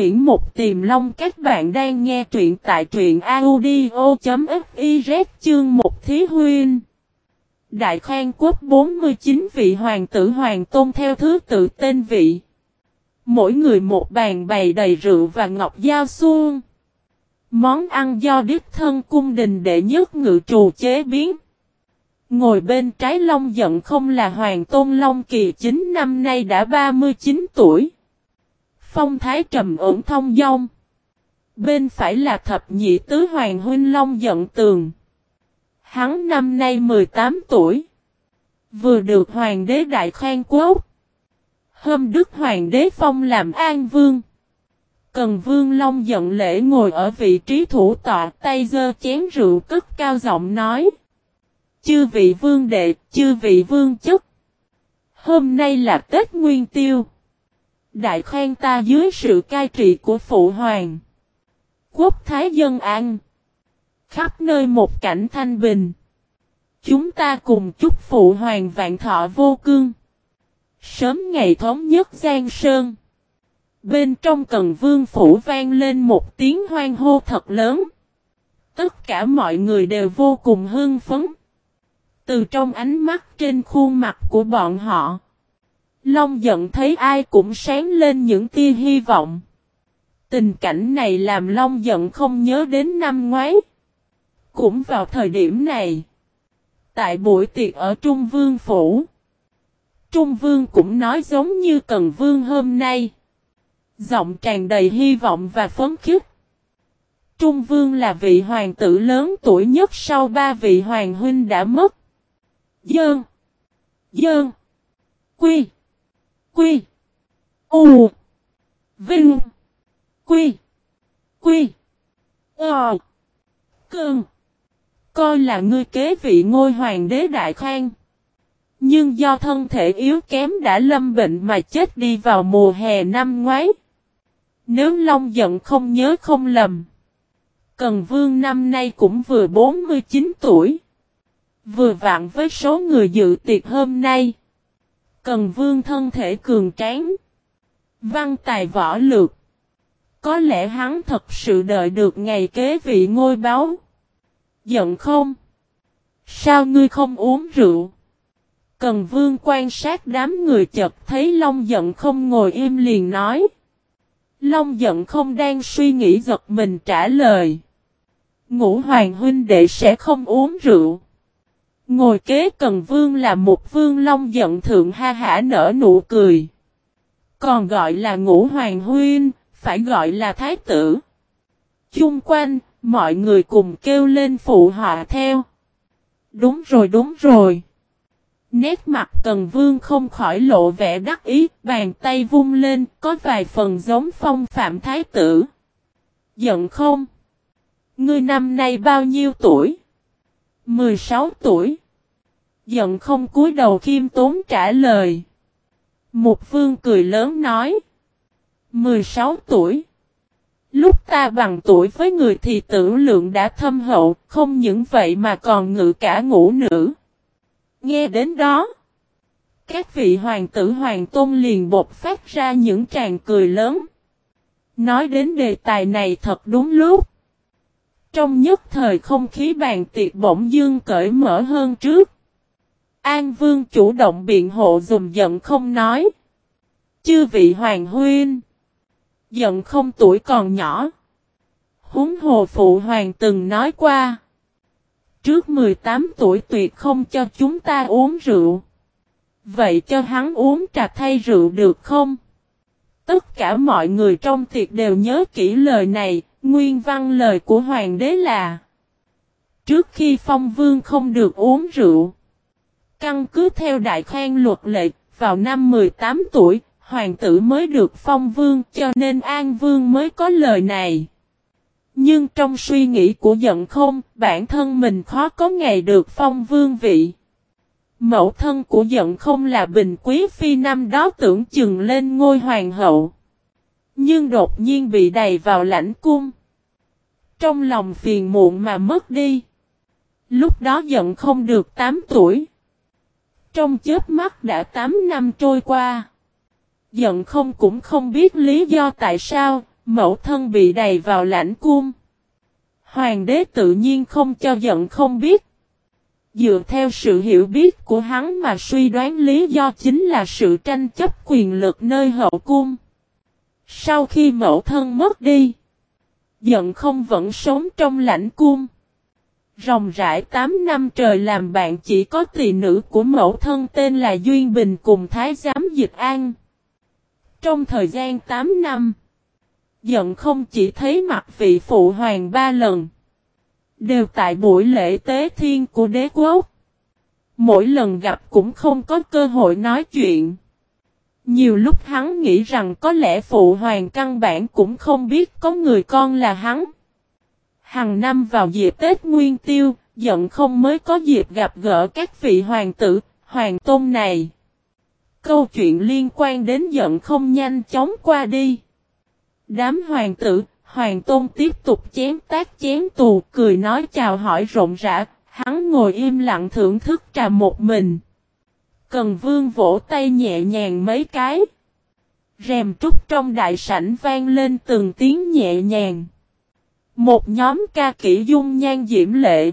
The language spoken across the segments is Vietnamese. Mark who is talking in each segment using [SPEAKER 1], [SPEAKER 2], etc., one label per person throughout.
[SPEAKER 1] quyển một tìm long các bạn đang nghe truyện tại truyện audio.fiz chương một thí huyên. Đại khoan Quốc 49 vị hoàng tử hoàng tôn theo thứ tự tên vị. Mỗi người một bàn bày đầy rượu và ngọc dao xuông. Món ăn do đích thân cung đình đệ nhất ngự trù chế biến. Ngồi bên trái Long giận không là Hoàng Tôn Long Kỳ chính năm nay đã 39 tuổi. Phong thái trầm ổn thông dong. Bên phải là thập nhị tứ Hoàng Huynh Long giận tường. Hắn năm nay 18 tuổi. Vừa được Hoàng đế Đại khen Quốc. Hôm Đức Hoàng đế Phong làm An Vương. Cần Vương Long giận lễ ngồi ở vị trí thủ tọa tay giơ chén rượu cất cao giọng nói. Chư vị vương đệ, chư vị vương chức. Hôm nay là Tết Nguyên Tiêu. Đại khoan ta dưới sự cai trị của Phụ Hoàng. Quốc Thái Dân An. Khắp nơi một cảnh thanh bình. Chúng ta cùng chúc Phụ Hoàng vạn thọ vô cương. Sớm ngày thống nhất Giang Sơn. Bên trong cần vương phủ vang lên một tiếng hoang hô thật lớn. Tất cả mọi người đều vô cùng hưng phấn. Từ trong ánh mắt trên khuôn mặt của bọn họ. Long giận thấy ai cũng sáng lên những tia hy vọng. Tình cảnh này làm Long giận không nhớ đến năm ngoái. Cũng vào thời điểm này. Tại buổi tiệc ở Trung Vương Phủ. Trung Vương cũng nói giống như Cần Vương hôm nay. Giọng tràn đầy hy vọng và phấn khích. Trung Vương là vị hoàng tử lớn tuổi nhất sau ba vị hoàng huynh đã mất. Dơn. Dơn. Quy. Quy. U. Vinh. Quy. Quy. Ờ. Cơn. Coi là ngươi kế vị ngôi hoàng đế đại khang. Nhưng do thân thể yếu kém đã lâm bệnh mà chết đi vào mùa hè năm ngoái. Nếu Long giận không nhớ không lầm. Cần Vương năm nay cũng vừa 49 tuổi. Vừa vặn với số người dự tiệc hôm nay. Cần vương thân thể cường tráng. Văn tài võ lược. Có lẽ hắn thật sự đợi được ngày kế vị ngôi báo. Giận không? Sao ngươi không uống rượu? Cần vương quan sát đám người chật thấy Long giận không ngồi im liền nói. Long giận không đang suy nghĩ giật mình trả lời. Ngũ hoàng huynh đệ sẽ không uống rượu. Ngồi kế cần vương là một vương long giận thượng ha hả nở nụ cười. Còn gọi là ngũ hoàng huyên, phải gọi là thái tử. Chung quanh, mọi người cùng kêu lên phụ họa theo. Đúng rồi đúng rồi. Nét mặt cần vương không khỏi lộ vẻ đắc ý, bàn tay vung lên, có vài phần giống phong phạm thái tử. Giận không? Ngươi năm nay bao nhiêu tuổi? 16 tuổi. Giận không cúi đầu khiêm tốn trả lời. Một vương cười lớn nói. 16 tuổi. Lúc ta bằng tuổi với người thì tử lượng đã thâm hậu, không những vậy mà còn ngự cả ngũ nữ. Nghe đến đó, các vị hoàng tử hoàng tôn liền bột phát ra những tràng cười lớn. Nói đến đề tài này thật đúng lúc. Trong nhất thời không khí bàn tiệc bỗng dương cởi mở hơn trước. An Vương chủ động biện hộ dùm giận không nói. Chư vị hoàng huyên. Giận không tuổi còn nhỏ. Húng hồ phụ hoàng từng nói qua. Trước 18 tuổi tuyệt không cho chúng ta uống rượu. Vậy cho hắn uống trà thay rượu được không? Tất cả mọi người trong tiệc đều nhớ kỹ lời này, nguyên văn lời của hoàng đế là Trước khi phong vương không được uống rượu Căn cứ theo đại khoan luật lệ, vào năm 18 tuổi, hoàng tử mới được phong vương cho nên an vương mới có lời này. Nhưng trong suy nghĩ của giận không, bản thân mình khó có ngày được phong vương vị. Mẫu thân của giận không là bình quý phi năm đó tưởng chừng lên ngôi hoàng hậu. Nhưng đột nhiên bị đầy vào lãnh cung. Trong lòng phiền muộn mà mất đi. Lúc đó giận không được 8 tuổi. Trong chết mắt đã 8 năm trôi qua. Giận không cũng không biết lý do tại sao, mẫu thân bị đầy vào lãnh cung. Hoàng đế tự nhiên không cho giận không biết. Dựa theo sự hiểu biết của hắn mà suy đoán lý do chính là sự tranh chấp quyền lực nơi hậu cung. Sau khi mẫu thân mất đi, giận không vẫn sống trong lãnh cung. ròng rãi 8 năm trời làm bạn chỉ có tỷ nữ của mẫu thân tên là Duyên Bình cùng Thái giám Dịch An. Trong thời gian 8 năm, giận không chỉ thấy mặt vị phụ hoàng ba lần. Đều tại buổi lễ tế thiên của đế quốc. Mỗi lần gặp cũng không có cơ hội nói chuyện. Nhiều lúc hắn nghĩ rằng có lẽ phụ hoàng căn bản cũng không biết có người con là hắn. Hằng năm vào dịp Tết Nguyên Tiêu, giận không mới có dịp gặp gỡ các vị hoàng tử, hoàng tôn này. Câu chuyện liên quan đến giận không nhanh chóng qua đi. Đám hoàng tử, hoàng tôn tiếp tục chém tác chém tù, cười nói chào hỏi rộng rã, hắn ngồi im lặng thưởng thức trà một mình. Cần vương vỗ tay nhẹ nhàng mấy cái. Rèm trúc trong đại sảnh vang lên từng tiếng nhẹ nhàng. Một nhóm ca kỹ dung nhan diễm lệ.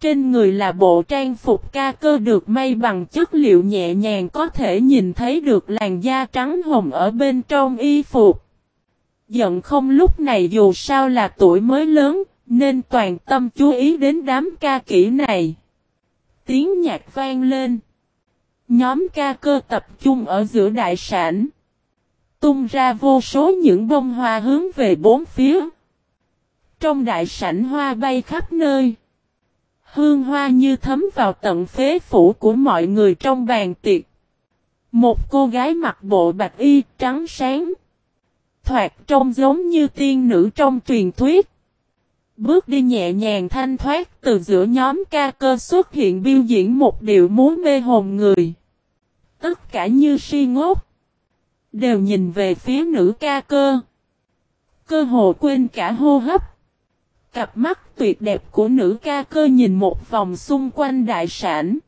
[SPEAKER 1] Trên người là bộ trang phục ca cơ được may bằng chất liệu nhẹ nhàng có thể nhìn thấy được làn da trắng hồng ở bên trong y phục. Giận không lúc này dù sao là tuổi mới lớn, nên toàn tâm chú ý đến đám ca kỹ này. Tiếng nhạc vang lên. Nhóm ca cơ tập trung ở giữa đại sản. Tung ra vô số những bông hoa hướng về bốn phía. Trong đại sảnh hoa bay khắp nơi. Hương hoa như thấm vào tận phế phủ của mọi người trong bàn tiệc. Một cô gái mặc bộ bạch y trắng sáng. Thoạt trông giống như tiên nữ trong truyền thuyết. Bước đi nhẹ nhàng thanh thoát từ giữa nhóm ca cơ xuất hiện biểu diễn một điệu múa mê hồn người. Tất cả như si ngốc. Đều nhìn về phía nữ ca cơ. Cơ hồ quên cả hô hấp. Cặp mắt tuyệt đẹp của nữ ca cơ nhìn một vòng xung quanh đại sản.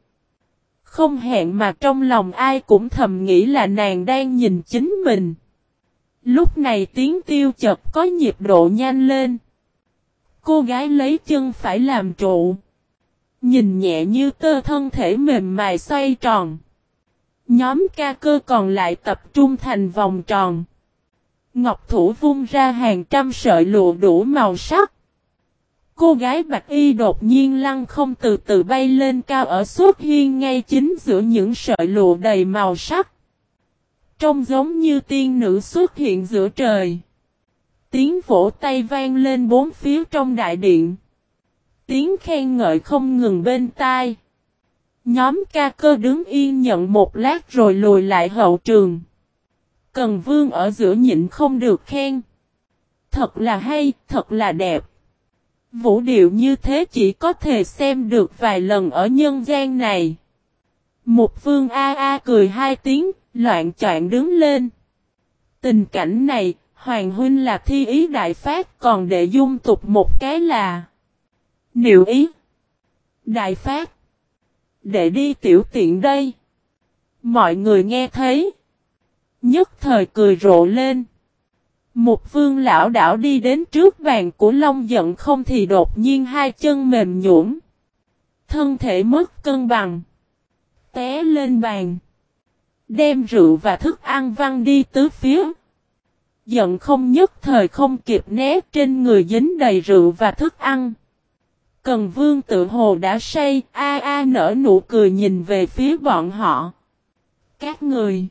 [SPEAKER 1] Không hẹn mà trong lòng ai cũng thầm nghĩ là nàng đang nhìn chính mình. Lúc này tiếng tiêu chật có nhịp độ nhanh lên. Cô gái lấy chân phải làm trụ. Nhìn nhẹ như tơ thân thể mềm mại xoay tròn. Nhóm ca cơ còn lại tập trung thành vòng tròn. Ngọc thủ vung ra hàng trăm sợi lụa đủ màu sắc. Cô gái bạch y đột nhiên lăn không từ từ bay lên cao ở suốt hiên ngay chính giữa những sợi lụa đầy màu sắc. Trông giống như tiên nữ xuất hiện giữa trời. Tiếng vỗ tay vang lên bốn phía trong đại điện. Tiếng khen ngợi không ngừng bên tai. Nhóm ca cơ đứng yên nhận một lát rồi lùi lại hậu trường. Cần vương ở giữa nhịn không được khen. Thật là hay, thật là đẹp. Vũ điệu như thế chỉ có thể xem được vài lần ở nhân gian này. Một vương a a cười hai tiếng, loạn choạng đứng lên. Tình cảnh này, Hoàng huynh là thi ý đại phát còn đệ dung tục một cái là Niệu ý Đại phát để đi tiểu tiện đây. Mọi người nghe thấy. Nhất thời cười rộ lên. Một vương lão đảo đi đến trước bàn của Long giận không thì đột nhiên hai chân mềm nhũn. Thân thể mất cân bằng. Té lên bàn. Đem rượu và thức ăn văng đi tứ phía. Giận không nhất thời không kịp né trên người dính đầy rượu và thức ăn. Cần vương tự hồ đã say, a a nở nụ cười nhìn về phía bọn họ. Các người.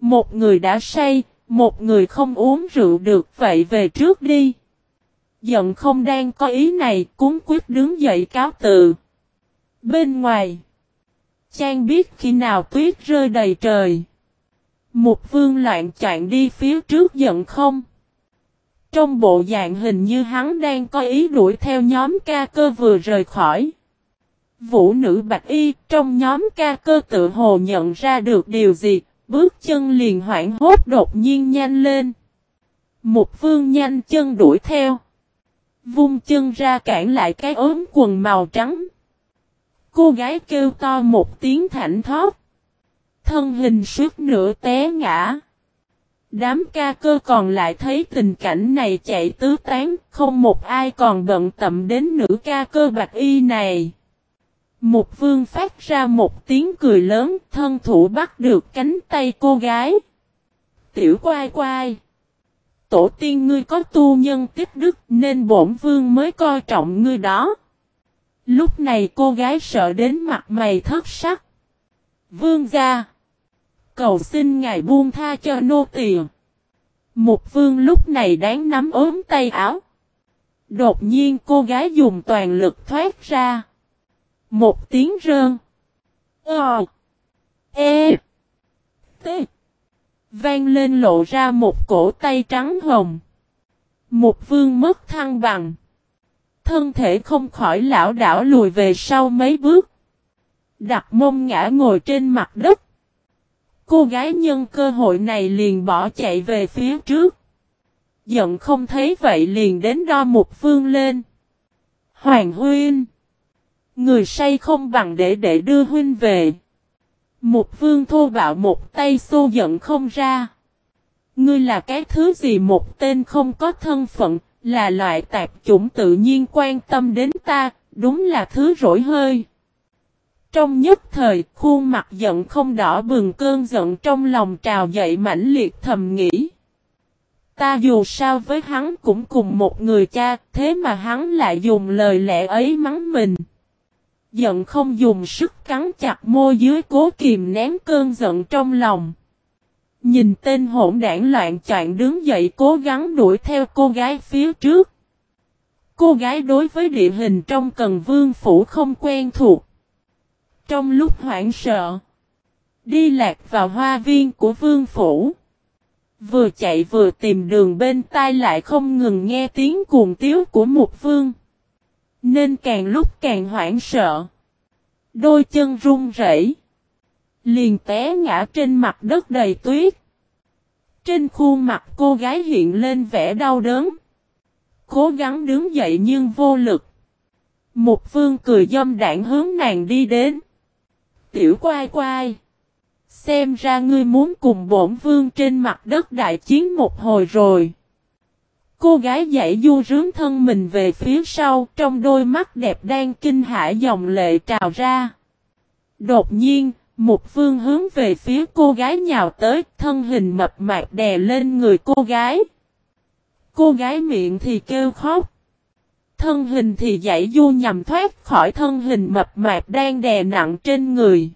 [SPEAKER 1] Một người đã say, một người không uống rượu được vậy về trước đi. Giận không đang có ý này, cuốn quyết đứng dậy cáo tự. Bên ngoài. Chàng biết khi nào tuyết rơi đầy trời. Một vương loạn chạy đi phía trước giận không? Trong bộ dạng hình như hắn đang có ý đuổi theo nhóm ca cơ vừa rời khỏi. Vũ nữ bạch y trong nhóm ca cơ tự hồ nhận ra được điều gì, bước chân liền hoảng hốt đột nhiên nhanh lên. Một vương nhanh chân đuổi theo. Vung chân ra cản lại cái ốm quần màu trắng. Cô gái kêu to một tiếng thảnh thóp thân hình suốt nửa té ngã. Đám ca cơ còn lại thấy tình cảnh này chạy tứ tán, không một ai còn bận tâm đến nữ ca cơ bạch y này. Một vương phát ra một tiếng cười lớn, thân thủ bắt được cánh tay cô gái. Tiểu quai quai. Tổ tiên ngươi có tu nhân tiếp đức nên bổn vương mới coi trọng ngươi đó. Lúc này cô gái sợ đến mặt mày thất sắc. Vương gia. Cầu xin ngài buông tha cho nô tỳ. Một vương lúc này đáng nắm ốm tay áo. Đột nhiên cô gái dùng toàn lực thoát ra. Một tiếng rơn. Ờ. E. T. Vang lên lộ ra một cổ tay trắng hồng. Một vương mất thăng bằng. Thân thể không khỏi lão đảo lùi về sau mấy bước. Đặt mông ngã ngồi trên mặt đất. Cô gái nhân cơ hội này liền bỏ chạy về phía trước. Giận không thấy vậy liền đến đo một phương lên. Hoàng huynh. Người say không bằng để để đưa huynh về. Một vương thô bạo một tay xô giận không ra. Ngươi là cái thứ gì một tên không có thân phận, là loại tạp chủng tự nhiên quan tâm đến ta, đúng là thứ rỗi hơi. Trong nhất thời, khuôn mặt giận không đỏ bừng cơn giận trong lòng trào dậy mãnh liệt thầm nghĩ. Ta dù sao với hắn cũng cùng một người cha, thế mà hắn lại dùng lời lẽ ấy mắng mình. Giận không dùng sức cắn chặt môi dưới cố kìm nén cơn giận trong lòng. Nhìn tên hỗn đảng loạn choạng đứng dậy cố gắng đuổi theo cô gái phía trước. Cô gái đối với địa hình trong cần vương phủ không quen thuộc. Trong lúc hoảng sợ, đi lạc vào hoa viên của vương phủ. Vừa chạy vừa tìm đường bên tai lại không ngừng nghe tiếng cuồng tiếu của một vương. Nên càng lúc càng hoảng sợ. Đôi chân run rẩy, Liền té ngã trên mặt đất đầy tuyết. Trên khuôn mặt cô gái hiện lên vẻ đau đớn. Cố gắng đứng dậy nhưng vô lực. Một vương cười dâm đảng hướng nàng đi đến. Tiểu quai quai. Xem ra ngươi muốn cùng bổn vương trên mặt đất đại chiến một hồi rồi. Cô gái dãy du rướng thân mình về phía sau, trong đôi mắt đẹp đang kinh hãi dòng lệ trào ra. Đột nhiên, một vương hướng về phía cô gái nhào tới, thân hình mập mạp đè lên người cô gái. Cô gái miệng thì kêu khóc. Thân hình thì dãy du nhằm thoát khỏi thân hình mập mạp đang đè nặng trên người.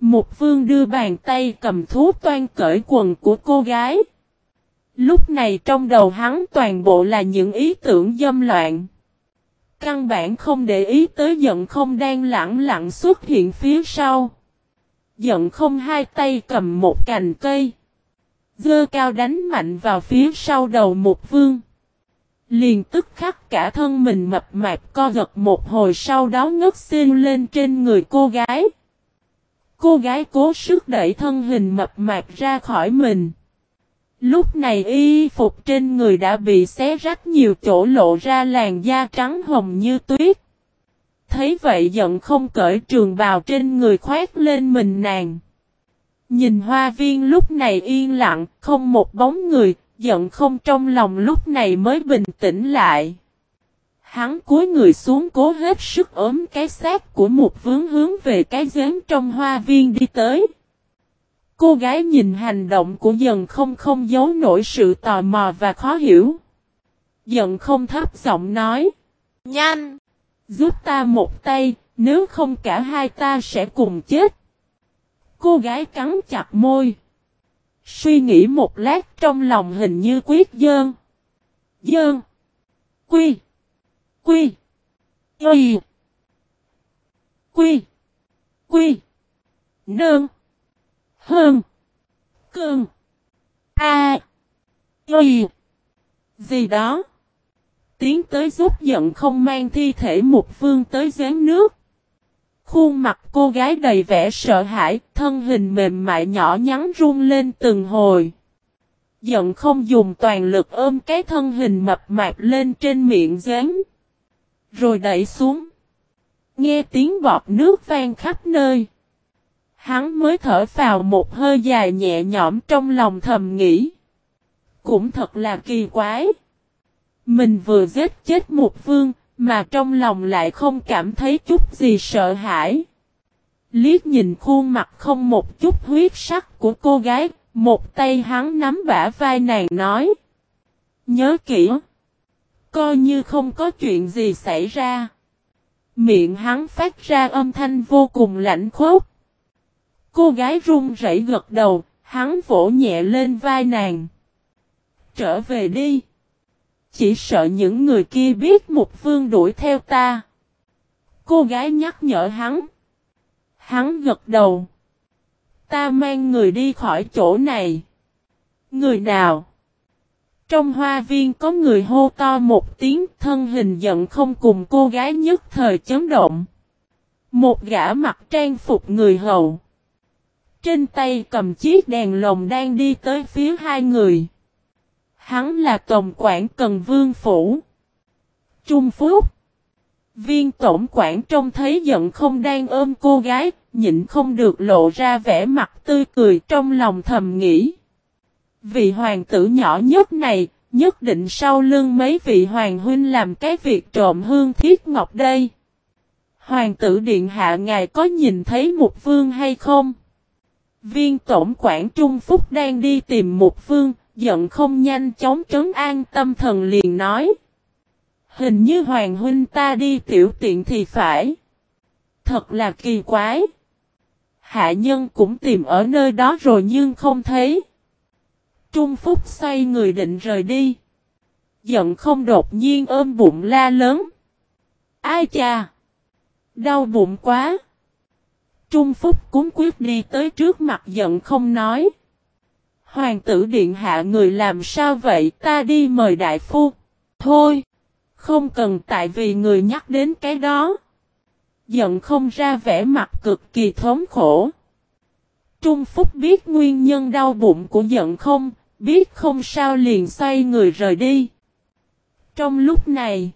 [SPEAKER 1] Một phương đưa bàn tay cầm thú toan cởi quần của cô gái. Lúc này trong đầu hắn toàn bộ là những ý tưởng dâm loạn. Căn bản không để ý tới giận không đang lặng lặng xuất hiện phía sau. Giận không hai tay cầm một cành cây. Dơ cao đánh mạnh vào phía sau đầu một vương. Liền tức khắc cả thân mình mập mạp co giật một hồi sau đó ngất xin lên trên người cô gái. Cô gái cố sức đẩy thân hình mập mạp ra khỏi mình. Lúc này y phục trên người đã bị xé rách nhiều chỗ lộ ra làn da trắng hồng như tuyết. Thấy vậy giận không cởi trường bào trên người khoét lên mình nàng. Nhìn hoa viên lúc này yên lặng, không một bóng người, giận không trong lòng lúc này mới bình tĩnh lại. Hắn cúi người xuống cố hết sức ốm cái xác của một vướng hướng về cái giếng trong hoa viên đi tới. Cô gái nhìn hành động của dần không không giấu nổi sự tò mò và khó hiểu. Dần không thấp giọng nói. Nhanh! Giúp ta một tay, nếu không cả hai ta sẽ cùng chết. Cô gái cắn chặt môi. Suy nghĩ một lát trong lòng hình như quyết dơn. Dơn. Quy. Quy. quy Quy. Quy. Nương. Hơn. Cơn. A. Quy. Gì đó. Tiến tới giúp giận không mang thi thể một phương tới gián nước. Khuôn mặt cô gái đầy vẻ sợ hãi, thân hình mềm mại nhỏ nhắn run lên từng hồi. Giận không dùng toàn lực ôm cái thân hình mập mạp lên trên miệng dán. Rồi đẩy xuống. Nghe tiếng bọt nước vang khắp nơi. Hắn mới thở vào một hơi dài nhẹ nhõm trong lòng thầm nghĩ. Cũng thật là kỳ quái. Mình vừa giết chết một vương, mà trong lòng lại không cảm thấy chút gì sợ hãi. Liếc nhìn khuôn mặt không một chút huyết sắc của cô gái, một tay hắn nắm bả vai nàng nói. Nhớ kỹ. Coi như không có chuyện gì xảy ra. Miệng hắn phát ra âm thanh vô cùng lạnh khốc. Cô gái run rẩy gật đầu, hắn vỗ nhẹ lên vai nàng. Trở về đi. Chỉ sợ những người kia biết một vương đuổi theo ta. Cô gái nhắc nhở hắn. Hắn gật đầu. Ta mang người đi khỏi chỗ này. Người nào? Trong hoa viên có người hô to một tiếng, thân hình giận không cùng cô gái nhất thời chấn động. Một gã mặc trang phục người hầu. Trên tay cầm chiếc đèn lồng đang đi tới phía hai người. Hắn là tổng quản Cần Vương Phủ. Trung Phúc. Viên tổng quản trông thấy giận không đang ôm cô gái, nhịn không được lộ ra vẻ mặt tươi cười trong lòng thầm nghĩ. Vị hoàng tử nhỏ nhất này, nhất định sau lưng mấy vị hoàng huynh làm cái việc trộm hương thiết ngọc đây. Hoàng tử điện hạ ngài có nhìn thấy một vương hay không? Viên tổng quản Trung Phúc đang đi tìm một vương, giận không nhanh chóng trấn an tâm thần liền nói. Hình như hoàng huynh ta đi tiểu tiện thì phải. Thật là kỳ quái. Hạ nhân cũng tìm ở nơi đó rồi nhưng không thấy. Trung Phúc xoay người định rời đi. Giận không đột nhiên ôm bụng la lớn. Ai cha? Đau bụng quá. Trung Phúc cúng quyết đi tới trước mặt giận không nói. Hoàng tử điện hạ người làm sao vậy ta đi mời đại phu. Thôi. Không cần tại vì người nhắc đến cái đó. Giận không ra vẻ mặt cực kỳ thống khổ. Trung Phúc biết nguyên nhân đau bụng của giận không, biết không sao liền xoay người rời đi. Trong lúc này,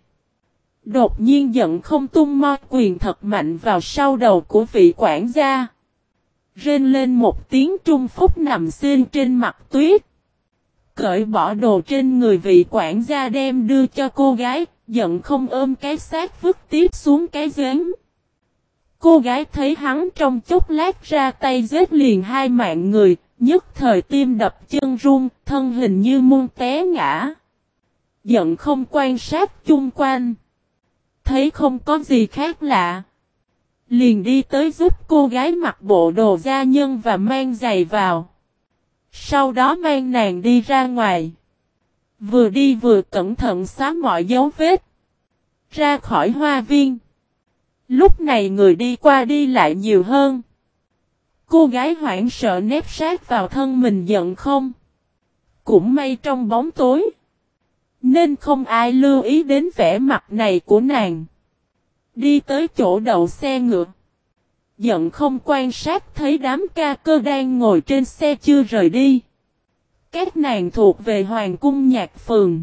[SPEAKER 1] đột nhiên giận không tung mo quyền thật mạnh vào sau đầu của vị quản gia. Rên lên một tiếng Trung Phúc nằm xin trên mặt tuyết. Cởi bỏ đồ trên người vị quản gia đem đưa cho cô gái, giận không ôm cái xác vứt tiếp xuống cái giếng. Cô gái thấy hắn trong chốc lát ra tay giết liền hai mạng người, nhất thời tim đập chân run, thân hình như muôn té ngã. Giận không quan sát chung quanh. Thấy không có gì khác lạ. Liền đi tới giúp cô gái mặc bộ đồ gia nhân và mang giày vào. Sau đó mang nàng đi ra ngoài. Vừa đi vừa cẩn thận xóa mọi dấu vết. Ra khỏi hoa viên. Lúc này người đi qua đi lại nhiều hơn. Cô gái hoảng sợ nếp sát vào thân mình giận không. Cũng may trong bóng tối. Nên không ai lưu ý đến vẻ mặt này của nàng. Đi tới chỗ đậu xe ngựa. Giận không quan sát thấy đám ca cơ đang ngồi trên xe chưa rời đi. Các nàng thuộc về Hoàng cung nhạc phường.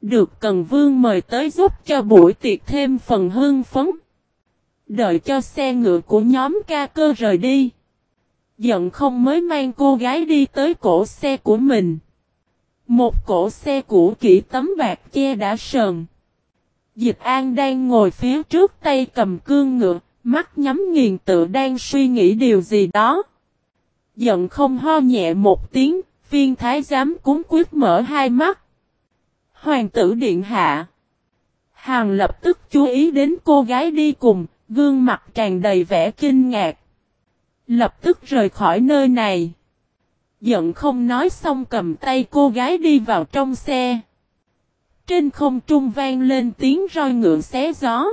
[SPEAKER 1] Được Cần Vương mời tới giúp cho buổi tiệc thêm phần hương phấn. Đợi cho xe ngựa của nhóm ca cơ rời đi. Giận không mới mang cô gái đi tới cổ xe của mình. Một cổ xe cũ kỹ tấm bạc che đã sờn. Dịch An đang ngồi phía trước tay cầm cương ngựa, mắt nhắm nghiền tự đang suy nghĩ điều gì đó. Giận không ho nhẹ một tiếng, viên thái giám cúng quyết mở hai mắt. Hoàng tử điện hạ. Hàng lập tức chú ý đến cô gái đi cùng, gương mặt tràn đầy vẻ kinh ngạc. Lập tức rời khỏi nơi này. Giận không nói xong cầm tay cô gái đi vào trong xe. Trên không trung vang lên tiếng roi ngựa xé gió.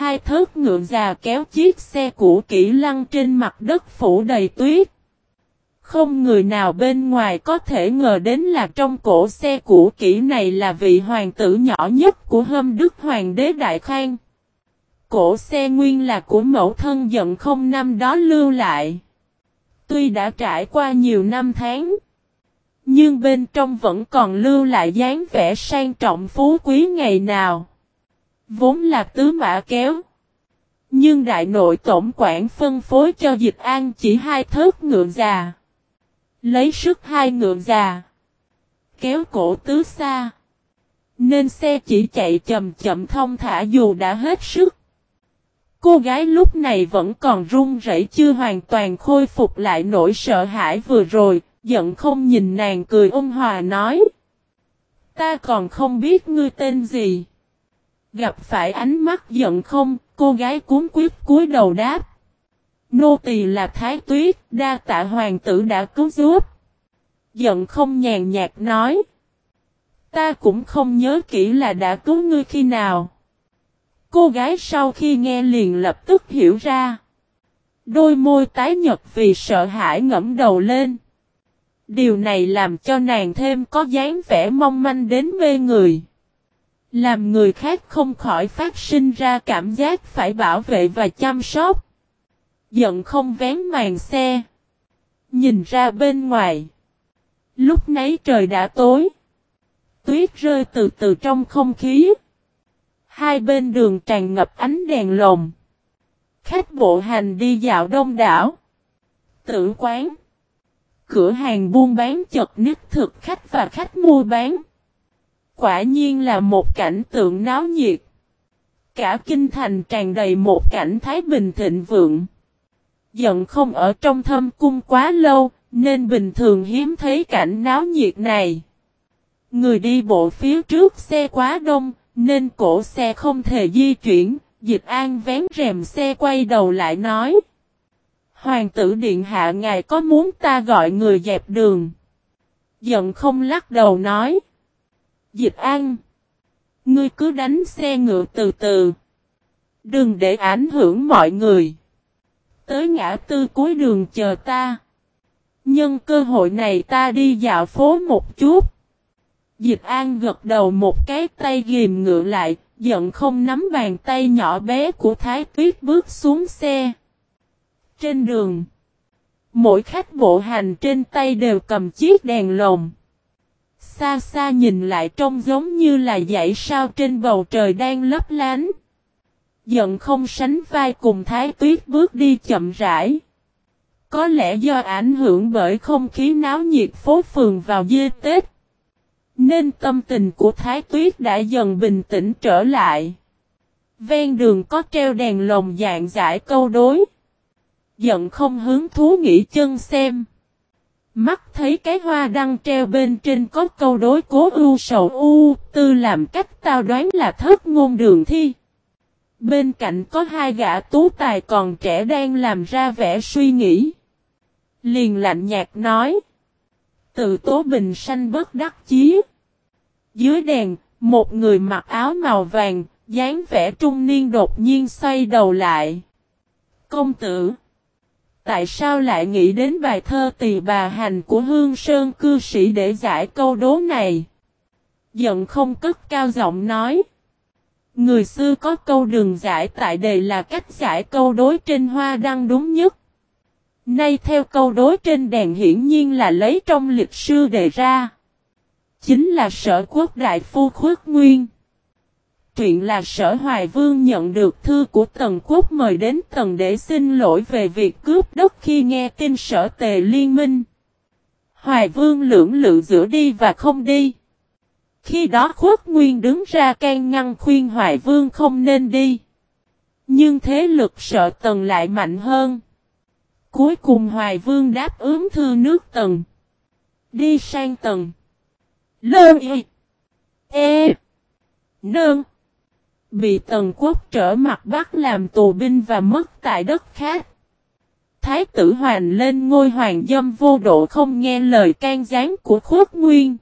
[SPEAKER 1] Hai thớt ngựa già kéo chiếc xe cũ kỹ lăn trên mặt đất phủ đầy tuyết. Không người nào bên ngoài có thể ngờ đến là trong cổ xe cũ kỹ này là vị hoàng tử nhỏ nhất của hâm đức hoàng đế Đại Khang. Cổ xe nguyên là của mẫu thân giận không năm đó lưu lại. Tuy đã trải qua nhiều năm tháng. Nhưng bên trong vẫn còn lưu lại dáng vẻ sang trọng phú quý ngày nào. Vốn là tứ mã kéo. Nhưng đại nội tổng quản phân phối cho dịch an chỉ hai thớt ngựa già. Lấy sức hai ngựa già. kéo cổ tứ xa. Nên xe chỉ chạy chậm chậm thông thả dù đã hết sức. Cô gái lúc này vẫn còn run rẩy chưa hoàn toàn khôi phục lại nỗi sợ hãi vừa rồi, giận không nhìn nàng cười ôn hòa nói. Ta còn không biết ngươi tên gì. Gặp phải ánh mắt giận không, cô gái cuốn quyết cúi đầu đáp. Nô tỳ là Thái Tuyết, đa tạ hoàng tử đã cứu giúp. Giận không nhàn nhạt nói. Ta cũng không nhớ kỹ là đã cứu ngươi khi nào. Cô gái sau khi nghe liền lập tức hiểu ra. Đôi môi tái nhật vì sợ hãi ngẫm đầu lên. Điều này làm cho nàng thêm có dáng vẻ mong manh đến mê người. Làm người khác không khỏi phát sinh ra cảm giác phải bảo vệ và chăm sóc. Giận không vén màn xe. Nhìn ra bên ngoài. Lúc nấy trời đã tối. Tuyết rơi từ từ trong không khí. Hai bên đường tràn ngập ánh đèn lồng. Khách bộ hành đi dạo đông đảo. Tử quán. Cửa hàng buôn bán chật nít thực khách và khách mua bán. Quả nhiên là một cảnh tượng náo nhiệt. Cả kinh thành tràn đầy một cảnh thái bình thịnh vượng. Giận không ở trong thâm cung quá lâu, nên bình thường hiếm thấy cảnh náo nhiệt này. Người đi bộ phía trước xe quá đông, nên cổ xe không thể di chuyển, Dịch An vén rèm xe quay đầu lại nói. Hoàng tử điện hạ ngài có muốn ta gọi người dẹp đường? Giận không lắc đầu nói. Dịch An. Ngươi cứ đánh xe ngựa từ từ. Đừng để ảnh hưởng mọi người. Tới ngã tư cuối đường chờ ta. Nhân cơ hội này ta đi dạo phố một chút. Dịch An gật đầu một cái tay ghim ngựa lại, giận không nắm bàn tay nhỏ bé của Thái Tuyết bước xuống xe. Trên đường, mỗi khách bộ hành trên tay đều cầm chiếc đèn lồng. Xa xa nhìn lại trông giống như là dãy sao trên bầu trời đang lấp lánh. Giận không sánh vai cùng Thái Tuyết bước đi chậm rãi. Có lẽ do ảnh hưởng bởi không khí náo nhiệt phố phường vào dê Tết. Nên tâm tình của Thái Tuyết đã dần bình tĩnh trở lại. Ven đường có treo đèn lồng dạng giải câu đối. Giận không hứng thú nghĩ chân xem. Mắt thấy cái hoa đăng treo bên trên có câu đối cố ưu sầu u, tư làm cách tao đoán là thất ngôn đường thi. Bên cạnh có hai gã tú tài còn trẻ đang làm ra vẻ suy nghĩ. Liền lạnh nhạt nói. tự tố bình sanh bất đắc chí. Dưới đèn, một người mặc áo màu vàng, dáng vẻ trung niên đột nhiên xoay đầu lại. Công tử! Tại sao lại nghĩ đến bài thơ tỳ bà hành của Hương Sơn cư sĩ để giải câu đố này? Giận không cất cao giọng nói. Người xưa có câu đường giải tại đề là cách giải câu đối trên hoa đăng đúng nhất. Nay theo câu đối trên đèn hiển nhiên là lấy trong lịch sư đề ra. Chính là sở quốc đại phu khuất nguyên chuyện là sở hoài vương nhận được thư của tần quốc mời đến tần để xin lỗi về việc cướp đất khi nghe tin sở tề liên minh. Hoài vương lưỡng lự giữa đi và không đi. Khi đó khuất nguyên đứng ra can ngăn khuyên hoài vương không nên đi. Nhưng thế lực sợ tần lại mạnh hơn. Cuối cùng hoài vương đáp ứng thư nước tần. Đi sang tần. Lơ y. E. Nương. Bị tần quốc trở mặt bắt làm tù binh và mất tại đất khác. Thái tử hoàng lên ngôi hoàng dâm vô độ không nghe lời can gián của khuất nguyên.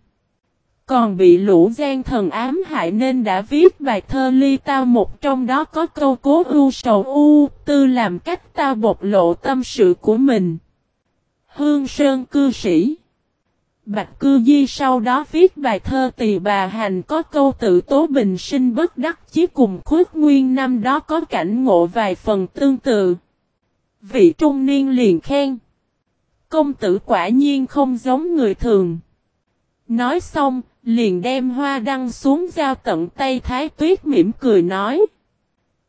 [SPEAKER 1] Còn bị lũ gian thần ám hại nên đã viết bài thơ ly tao một, trong đó có câu cố ưu sầu u tư làm cách tao bộc lộ tâm sự của mình. Hương Sơn cư sĩ Bạch Cư Di sau đó viết bài thơ tỳ bà hành có câu tự tố bình sinh bất đắc chí cùng khuất nguyên năm đó có cảnh ngộ vài phần tương tự. Vị trung niên liền khen. Công tử quả nhiên không giống người thường. Nói xong, liền đem hoa đăng xuống giao tận tay Thái Tuyết mỉm cười nói.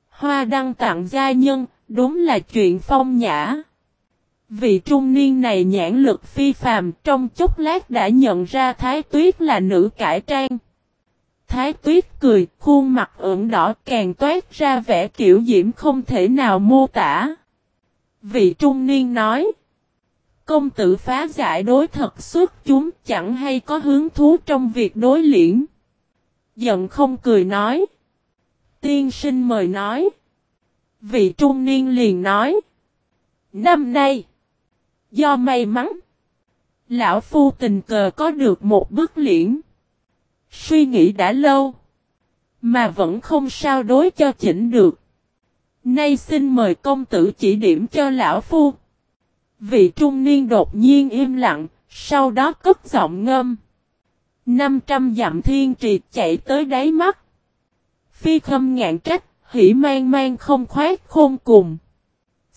[SPEAKER 1] Hoa đăng tặng gia nhân, đúng là chuyện phong nhã. Vị trung niên này nhãn lực phi phàm trong chốc lát đã nhận ra Thái Tuyết là nữ cải trang. Thái Tuyết cười, khuôn mặt ửng đỏ càng toát ra vẻ kiểu diễm không thể nào mô tả. Vị trung niên nói. Công tử phá giải đối thật xuất chúng chẳng hay có hứng thú trong việc đối liễn. Giận không cười nói. Tiên sinh mời nói. Vị trung niên liền nói. Năm nay. Do may mắn. Lão Phu tình cờ có được một bức liễn. Suy nghĩ đã lâu. Mà vẫn không sao đối cho chỉnh được. Nay xin mời công tử chỉ điểm cho lão phu. Vị trung niên đột nhiên im lặng, sau đó cất giọng ngâm. 500 dặm thiên triệt chạy tới đáy mắt. Phi khâm ngạn trách, hỉ mang mang không khoát khôn cùng.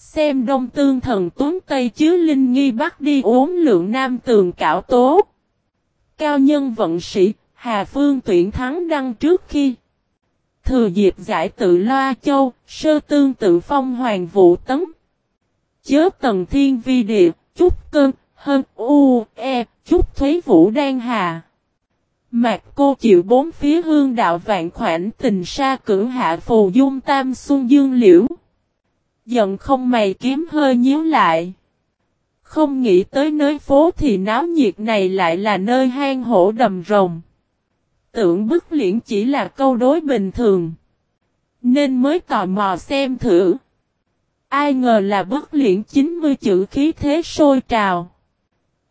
[SPEAKER 1] Xem đông tương thần tuấn Tây chứ linh nghi bắt đi uống lượng nam tường cảo tố. Cao nhân vận sĩ, Hà Phương tuyển thắng đăng trước khi. Thừa dịp giải tự loa châu, sơ tương tự phong hoàng vụ tấn. Chớ tầng thiên vi địa, chút cơn, hơn u, e, chút thuế vũ đan hà. Mạc cô chịu bốn phía hương đạo vạn khoảnh tình sa cử hạ phù dung tam xuân dương liễu. Giận không mày kiếm hơi nhíu lại. Không nghĩ tới nơi phố thì náo nhiệt này lại là nơi hang hổ đầm rồng. Tưởng bức liễn chỉ là câu đối bình thường. Nên mới tò mò xem thử. Ai ngờ là bức liễn 90 chữ khí thế sôi trào.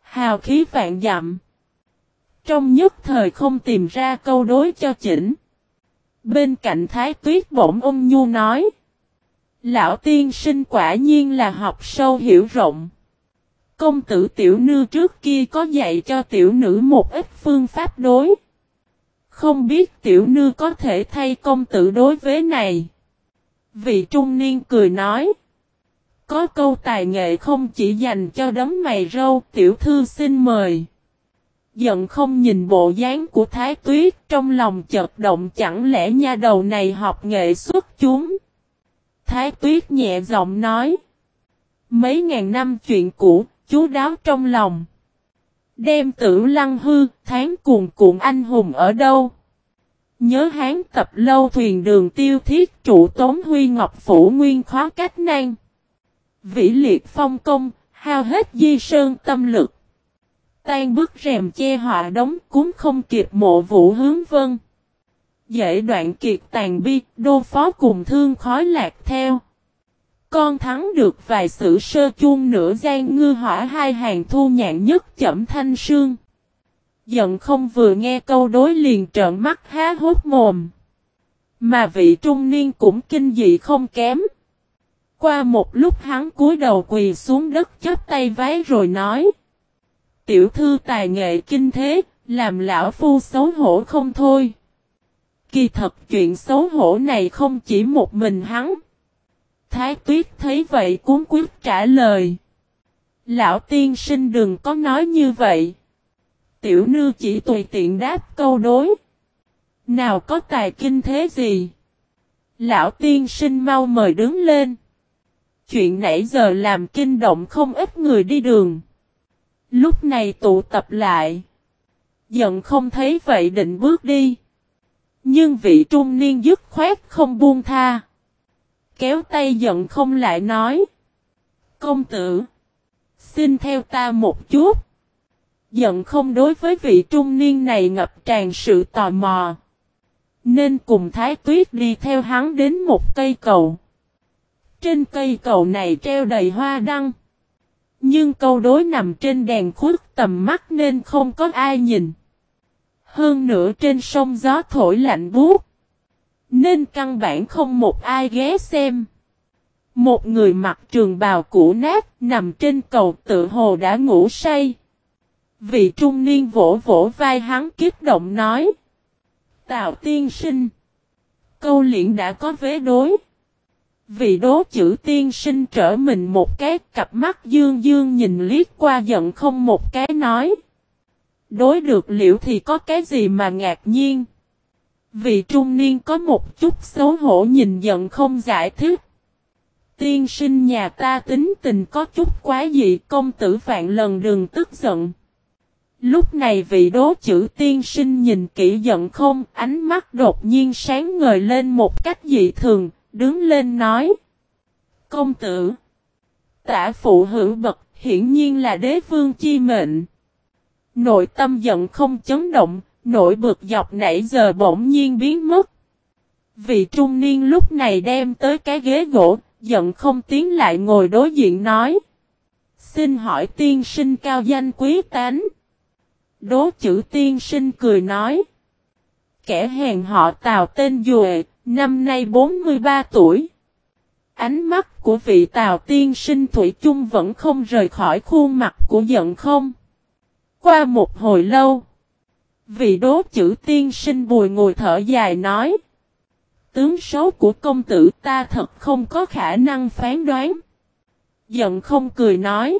[SPEAKER 1] Hào khí vạn dặm. Trong nhất thời không tìm ra câu đối cho chỉnh. Bên cạnh Thái Tuyết bỗng ông Nhu nói. Lão tiên sinh quả nhiên là học sâu hiểu rộng. Công tử tiểu nư trước kia có dạy cho tiểu nữ một ít phương pháp đối. Không biết tiểu nư có thể thay công tử đối với này. Vị trung niên cười nói. Có câu tài nghệ không chỉ dành cho đấm mày râu, tiểu thư xin mời. Giận không nhìn bộ dáng của Thái Tuyết trong lòng chợt động chẳng lẽ nha đầu này học nghệ xuất chúng. Thái Tuyết nhẹ giọng nói. Mấy ngàn năm chuyện cũ, chú đáo trong lòng. Đem tử lăng hư, tháng cuồng cuộn anh hùng ở đâu? Nhớ hán tập lâu thuyền đường tiêu thiết trụ tốn huy ngọc phủ nguyên khó cách nan. Vĩ liệt phong công, hao hết di sơn tâm lực. Tan bức rèm che họa đóng cúng không kịp mộ vũ hướng vân. Dễ đoạn kiệt tàn bi, đô phó cùng thương khói lạc theo. Con thắng được vài sự sơ chung nửa gian ngư hỏa hai hàng thu nhạn nhất chậm thanh sương. Giận không vừa nghe câu đối liền trợn mắt há hốt mồm. Mà vị trung niên cũng kinh dị không kém. Qua một lúc hắn cúi đầu quỳ xuống đất chắp tay vái rồi nói. Tiểu thư tài nghệ kinh thế, làm lão phu xấu hổ không thôi. Kỳ thật chuyện xấu hổ này không chỉ một mình hắn. Thái tuyết thấy vậy cuốn quyết trả lời. Lão tiên sinh đừng có nói như vậy. Tiểu nư chỉ tùy tiện đáp câu đối. Nào có tài kinh thế gì? Lão tiên sinh mau mời đứng lên. Chuyện nãy giờ làm kinh động không ít người đi đường. Lúc này tụ tập lại. Giận không thấy vậy định bước đi. Nhưng vị trung niên dứt khoát không buông tha. Kéo tay giận không lại nói. Công tử. Xin theo ta một chút. Giận không đối với vị trung niên này ngập tràn sự tò mò. Nên cùng Thái Tuyết đi theo hắn đến một cây cầu. Trên cây cầu này treo đầy hoa đăng. Nhưng câu đối nằm trên đèn khuất tầm mắt nên không có ai nhìn. Hơn nữa trên sông gió thổi lạnh buốt. Nên căn bản không một ai ghé xem. Một người mặc trường bào cũ nát nằm trên cầu tự hồ đã ngủ say. Vị trung niên vỗ vỗ vai hắn kiếp động nói. Tào tiên sinh. Câu liện đã có vế đối. Vị đố chữ tiên sinh trở mình một cái, cặp mắt dương dương nhìn liếc qua giận không một cái nói. Đối được liễu thì có cái gì mà ngạc nhiên. Vị trung niên có một chút xấu hổ nhìn giận không giải thích. tiên sinh nhà ta tính tình có chút quá dị công tử vạn lần đừng tức giận. Lúc này vị đố chữ tiên sinh nhìn kỹ giận không, ánh mắt đột nhiên sáng ngời lên một cách dị thường, đứng lên nói. Công tử, tả phụ hữu bậc, hiển nhiên là đế vương chi mệnh. Nội tâm giận không chấn động, nội bực dọc nãy giờ bỗng nhiên biến mất. Vị trung niên lúc này đem tới cái ghế gỗ, giận không tiến lại ngồi đối diện nói. Xin hỏi tiên sinh cao danh quý tánh. Đố chữ tiên sinh cười nói. Kẻ hèn họ Tào tên Duệ, năm nay 43 tuổi. Ánh mắt của vị Tào tiên sinh Thủy chung vẫn không rời khỏi khuôn mặt của giận không. Qua một hồi lâu, vị đố chữ tiên sinh bùi ngồi thở dài nói. Tướng số của công tử ta thật không có khả năng phán đoán. Giận không cười nói.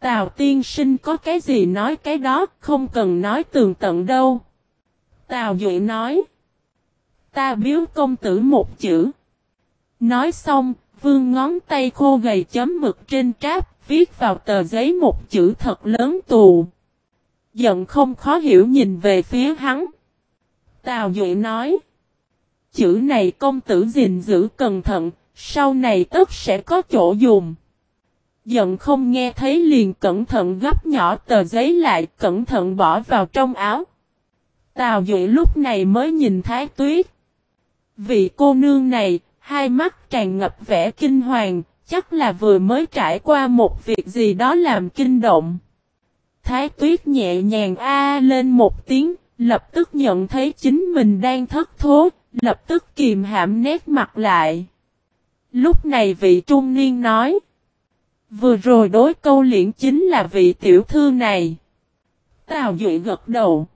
[SPEAKER 1] Tào tiên sinh có cái gì nói cái đó, không cần nói tường tận đâu. Tào Duệ nói. Ta biếu công tử một chữ. Nói xong, vương ngón tay khô gầy chấm mực trên tráp, viết vào tờ giấy một chữ thật lớn tù. Giận không khó hiểu nhìn về phía hắn. Tào Duệ nói. Chữ này công tử gìn giữ cẩn thận, sau này tất sẽ có chỗ dùng giận không nghe thấy liền cẩn thận gấp nhỏ tờ giấy lại cẩn thận bỏ vào trong áo. Tào Duệ lúc này mới nhìn Thái Tuyết. Vị cô nương này, hai mắt tràn ngập vẻ kinh hoàng, chắc là vừa mới trải qua một việc gì đó làm kinh động. Thái Tuyết nhẹ nhàng a lên một tiếng, lập tức nhận thấy chính mình đang thất thố, lập tức kìm hãm nét mặt lại. Lúc này vị trung niên nói. Vừa rồi đối câu liễn chính là vị tiểu thư này. Tào Duệ gật đầu.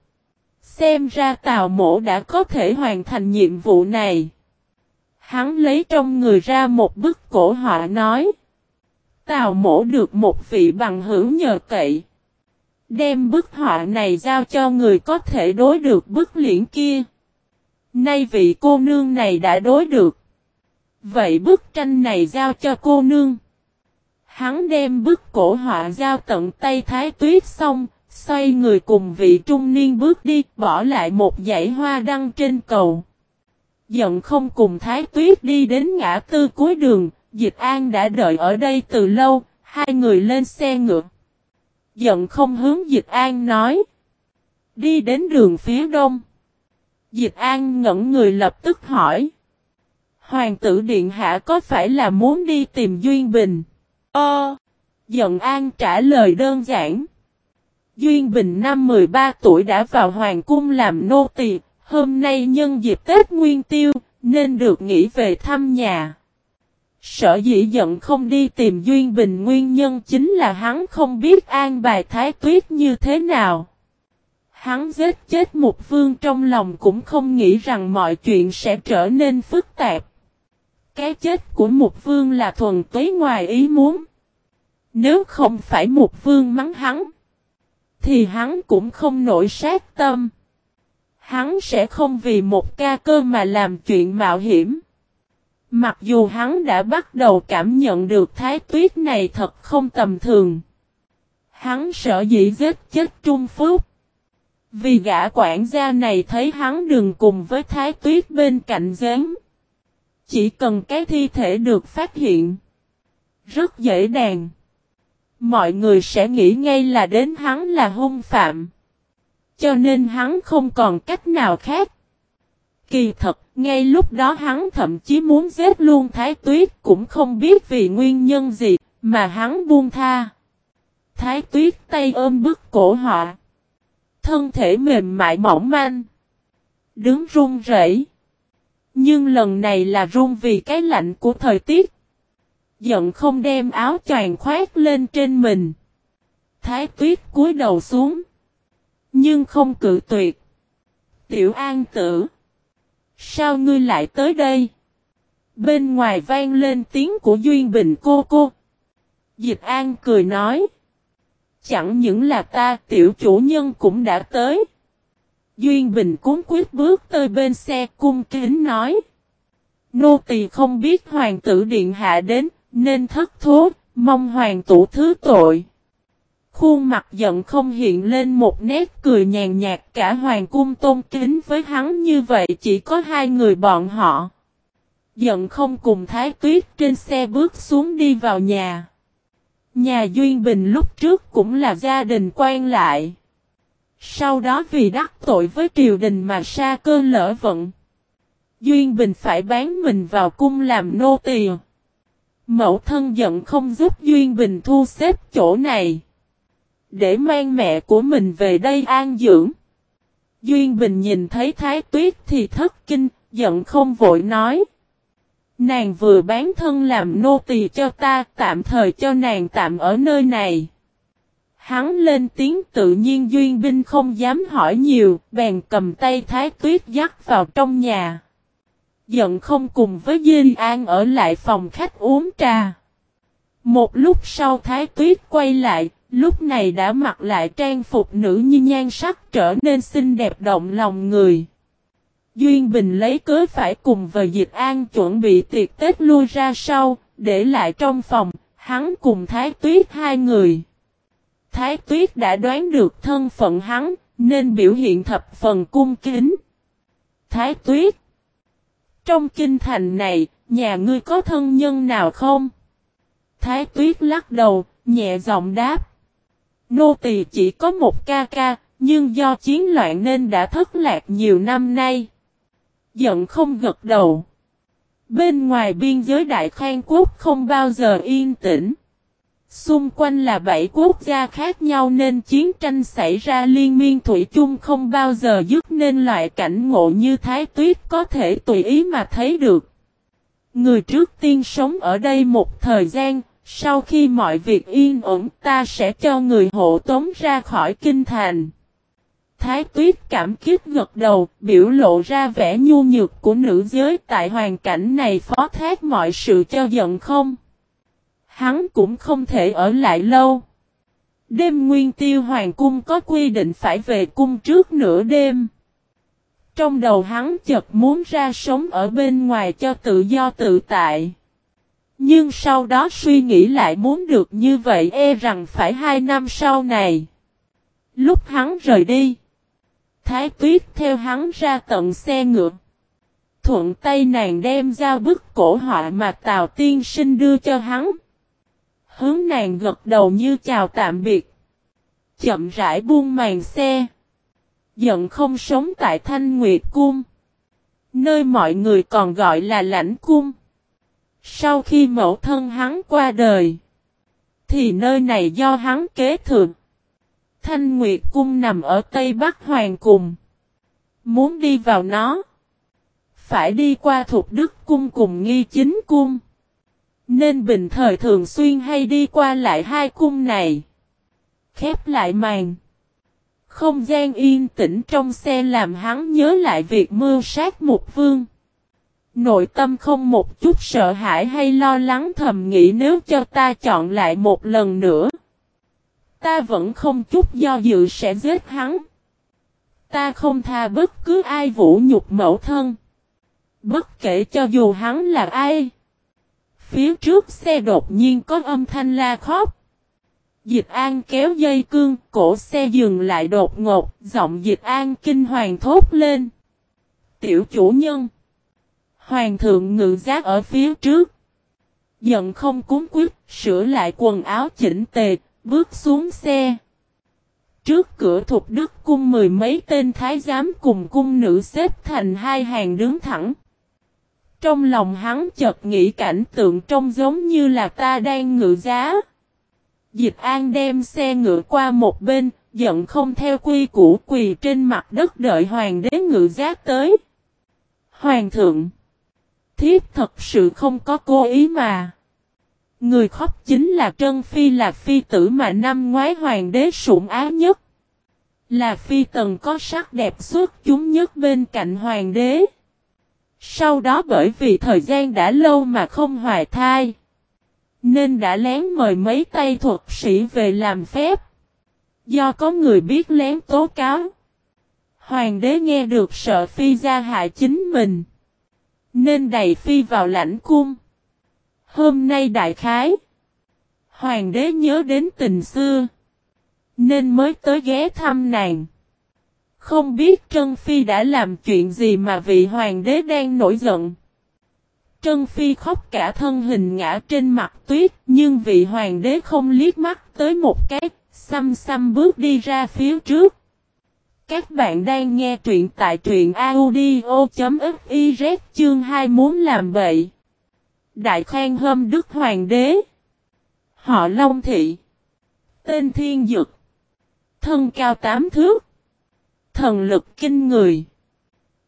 [SPEAKER 1] Xem ra Tào mổ đã có thể hoàn thành nhiệm vụ này. Hắn lấy trong người ra một bức cổ họa nói. Tào mổ được một vị bằng hữu nhờ cậy. Đem bức họa này giao cho người có thể đối được bức liễn kia. Nay vị cô nương này đã đối được. Vậy bức tranh này giao cho cô nương. Hắn đem bức cổ họa giao tận tay Thái Tuyết xong, xoay người cùng vị trung niên bước đi, bỏ lại một dãy hoa đăng trên cầu. Giận không cùng Thái Tuyết đi đến ngã tư cuối đường, Dịch An đã đợi ở đây từ lâu, hai người lên xe ngựa. Giận không hướng Dịch An nói. Đi đến đường phía đông. Dịch An ngẩn người lập tức hỏi. Hoàng tử Điện Hạ có phải là muốn đi tìm Duyên Bình? Ờ. Ơ. Dận An trả lời đơn giản. Duyên Bình năm 13 tuổi đã vào Hoàng cung làm nô tỳ, hôm nay nhân dịp Tết Nguyên Tiêu, nên được nghỉ về thăm nhà. Sở dĩ giận không đi tìm Duyên Bình nguyên nhân chính là hắn không biết an bài thái tuyết như thế nào. Hắn giết chết một vương trong lòng cũng không nghĩ rằng mọi chuyện sẽ trở nên phức tạp. Cái chết của một vương là thuần túy ngoài ý muốn. Nếu không phải một vương mắng hắn, thì hắn cũng không nổi sát tâm. Hắn sẽ không vì một ca cơ mà làm chuyện mạo hiểm. Mặc dù hắn đã bắt đầu cảm nhận được thái tuyết này thật không tầm thường. Hắn sợ dĩ giết chết Trung Phúc. Vì gã quản gia này thấy hắn đừng cùng với thái tuyết bên cạnh gián. Chỉ cần cái thi thể được phát hiện. Rất dễ dàng. Mọi người sẽ nghĩ ngay là đến hắn là hung phạm. Cho nên hắn không còn cách nào khác. Kỳ thật, ngay lúc đó hắn thậm chí muốn giết luôn Thái Tuyết cũng không biết vì nguyên nhân gì, mà hắn buông tha. Thái Tuyết tay ôm bức cổ họ. Thân thể mềm mại mỏng manh. Đứng run rẩy. Nhưng lần này là run vì cái lạnh của thời tiết. Giận không đem áo choàng khoét lên trên mình. Thái tuyết cúi đầu xuống. Nhưng không cự tuyệt. Tiểu an tử. Sao ngươi lại tới đây? Bên ngoài vang lên tiếng của Duyên Bình cô cô. Dịch An cười nói. Chẳng những là ta tiểu chủ nhân cũng đã tới. Duyên Bình cuốn quyết bước tới bên xe cung kính nói. Nô tỳ không biết hoàng tử điện hạ đến, nên thất thố, mong hoàng tử thứ tội. Khuôn mặt giận không hiện lên một nét cười nhàn nhạt, cả hoàng cung tôn kính với hắn như vậy chỉ có hai người bọn họ. Giận không cùng Thái Tuyết trên xe bước xuống đi vào nhà. Nhà Duyên Bình lúc trước cũng là gia đình quan lại. Sau đó vì đắc tội với triều đình mà sa cơ lỡ vận. Duyên Bình phải bán mình vào cung làm nô tỳ. Mẫu thân giận không giúp Duyên Bình thu xếp chỗ này. Để mang mẹ của mình về đây an dưỡng. Duyên Bình nhìn thấy Thái Tuyết thì thất kinh, giận không vội nói. Nàng vừa bán thân làm nô tỳ cho ta, tạm thời cho nàng tạm ở nơi này. Hắn lên tiếng tự nhiên Duyên Binh không dám hỏi nhiều, bèn cầm tay Thái Tuyết dắt vào trong nhà. Giận không cùng với Duyên An ở lại phòng khách uống trà. Một lúc sau Thái Tuyết quay lại, lúc này đã mặc lại trang phục nữ như nhan sắc trở nên xinh đẹp động lòng người. Duyên Bình lấy cớ phải cùng với Diệt An chuẩn bị tiệc Tết lui ra sau, để lại trong phòng, hắn cùng Thái Tuyết hai người. Thái Tuyết đã đoán được thân phận hắn, nên biểu hiện thập phần cung kính. Thái Tuyết Trong kinh thành này, nhà ngươi có thân nhân nào không? Thái Tuyết lắc đầu, nhẹ giọng đáp. Nô tỳ chỉ có một ca ca, nhưng do chiến loạn nên đã thất lạc nhiều năm nay. Giận không gật đầu. Bên ngoài biên giới Đại Khang Quốc không bao giờ yên tĩnh. Xung quanh là bảy quốc gia khác nhau nên chiến tranh xảy ra liên miên thủy chung không bao giờ dứt nên loại cảnh ngộ như Thái Tuyết có thể tùy ý mà thấy được. Người trước tiên sống ở đây một thời gian, sau khi mọi việc yên ổn ta sẽ cho người hộ tống ra khỏi kinh thành. Thái Tuyết cảm kích gật đầu, biểu lộ ra vẻ nhu nhược của nữ giới tại hoàn cảnh này phó thác mọi sự cho giận không. Hắn cũng không thể ở lại lâu. Đêm nguyên tiêu hoàng cung có quy định phải về cung trước nửa đêm. Trong đầu hắn chợt muốn ra sống ở bên ngoài cho tự do tự tại. Nhưng sau đó suy nghĩ lại muốn được như vậy e rằng phải hai năm sau này. Lúc hắn rời đi. Thái tuyết theo hắn ra tận xe ngựa. Thuận tay nàng đem ra bức cổ họa mà Tào Tiên Sinh đưa cho hắn. Hướng nàng gật đầu như chào tạm biệt. Chậm rãi buông màn xe. Giận không sống tại Thanh Nguyệt Cung. Nơi mọi người còn gọi là lãnh cung. Sau khi mẫu thân hắn qua đời. Thì nơi này do hắn kế thừa. Thanh Nguyệt Cung nằm ở Tây Bắc Hoàng Cùng. Muốn đi vào nó. Phải đi qua Thục Đức Cung cùng Nghi Chính Cung. Nên bình thời thường xuyên hay đi qua lại hai cung này. Khép lại màn. Không gian yên tĩnh trong xe làm hắn nhớ lại việc mưu sát một vương. Nội tâm không một chút sợ hãi hay lo lắng thầm nghĩ nếu cho ta chọn lại một lần nữa. Ta vẫn không chút do dự sẽ giết hắn. Ta không tha bất cứ ai vũ nhục mẫu thân. Bất kể cho dù hắn là ai. Phía trước xe đột nhiên có âm thanh la khóc. Dịch An kéo dây cương, cổ xe dừng lại đột ngột, giọng Dịch An kinh hoàng thốt lên. Tiểu chủ nhân. Hoàng thượng ngự giác ở phía trước. Giận không cúng quyết, sửa lại quần áo chỉnh tề, bước xuống xe. Trước cửa thuộc đức cung mười mấy tên thái giám cùng cung nữ xếp thành hai hàng đứng thẳng. Trong lòng hắn chợt nghĩ cảnh tượng trông giống như là ta đang ngự giá. Dịch An đem xe ngựa qua một bên, giận không theo quy củ quỳ trên mặt đất đợi hoàng đế ngự giá tới. Hoàng thượng! Thiếp thật sự không có cố ý mà. Người khóc chính là Trân Phi là phi tử mà năm ngoái hoàng đế sủng á nhất. Là phi tần có sắc đẹp xuất chúng nhất bên cạnh hoàng đế. Sau đó bởi vì thời gian đã lâu mà không hoài thai. Nên đã lén mời mấy tay thuật sĩ về làm phép. Do có người biết lén tố cáo. Hoàng đế nghe được sợ phi ra hại chính mình. Nên đầy phi vào lãnh cung. Hôm nay đại khái. Hoàng đế nhớ đến tình xưa. Nên mới tới ghé thăm nàng. Không biết Trân Phi đã làm chuyện gì mà vị hoàng đế đang nổi giận. Trân Phi khóc cả thân hình ngã trên mặt tuyết, nhưng vị hoàng đế không liếc mắt tới một cái, xăm xăm bước đi ra phía trước. Các bạn đang nghe truyện tại truyện audio.fiz chương 2 muốn làm vậy. Đại Khang hâm đức hoàng đế. Họ Long Thị. Tên Thiên Dực. Thân cao tám thước. Thần lực kinh người.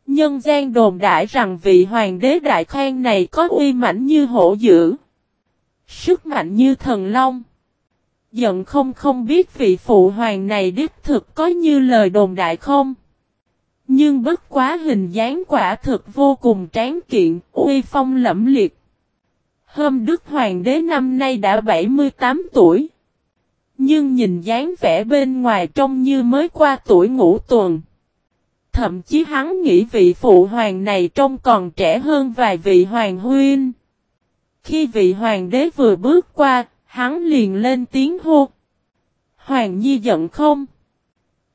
[SPEAKER 1] Nhân gian đồn đại rằng vị hoàng đế đại Khang này có uy mãnh như hổ dữ. Sức mạnh như thần long. Giận không không biết vị phụ hoàng này đích thực có như lời đồn đại không. Nhưng bất quá hình dáng quả thực vô cùng tráng kiện, uy phong lẫm liệt. Hôm Đức Hoàng đế năm nay đã 78 tuổi. Nhưng nhìn dáng vẻ bên ngoài trông như mới qua tuổi ngũ tuần. Thậm chí hắn nghĩ vị phụ hoàng này trông còn trẻ hơn vài vị hoàng huynh. Khi vị hoàng đế vừa bước qua, hắn liền lên tiếng hô. Hoàng nhi giận không?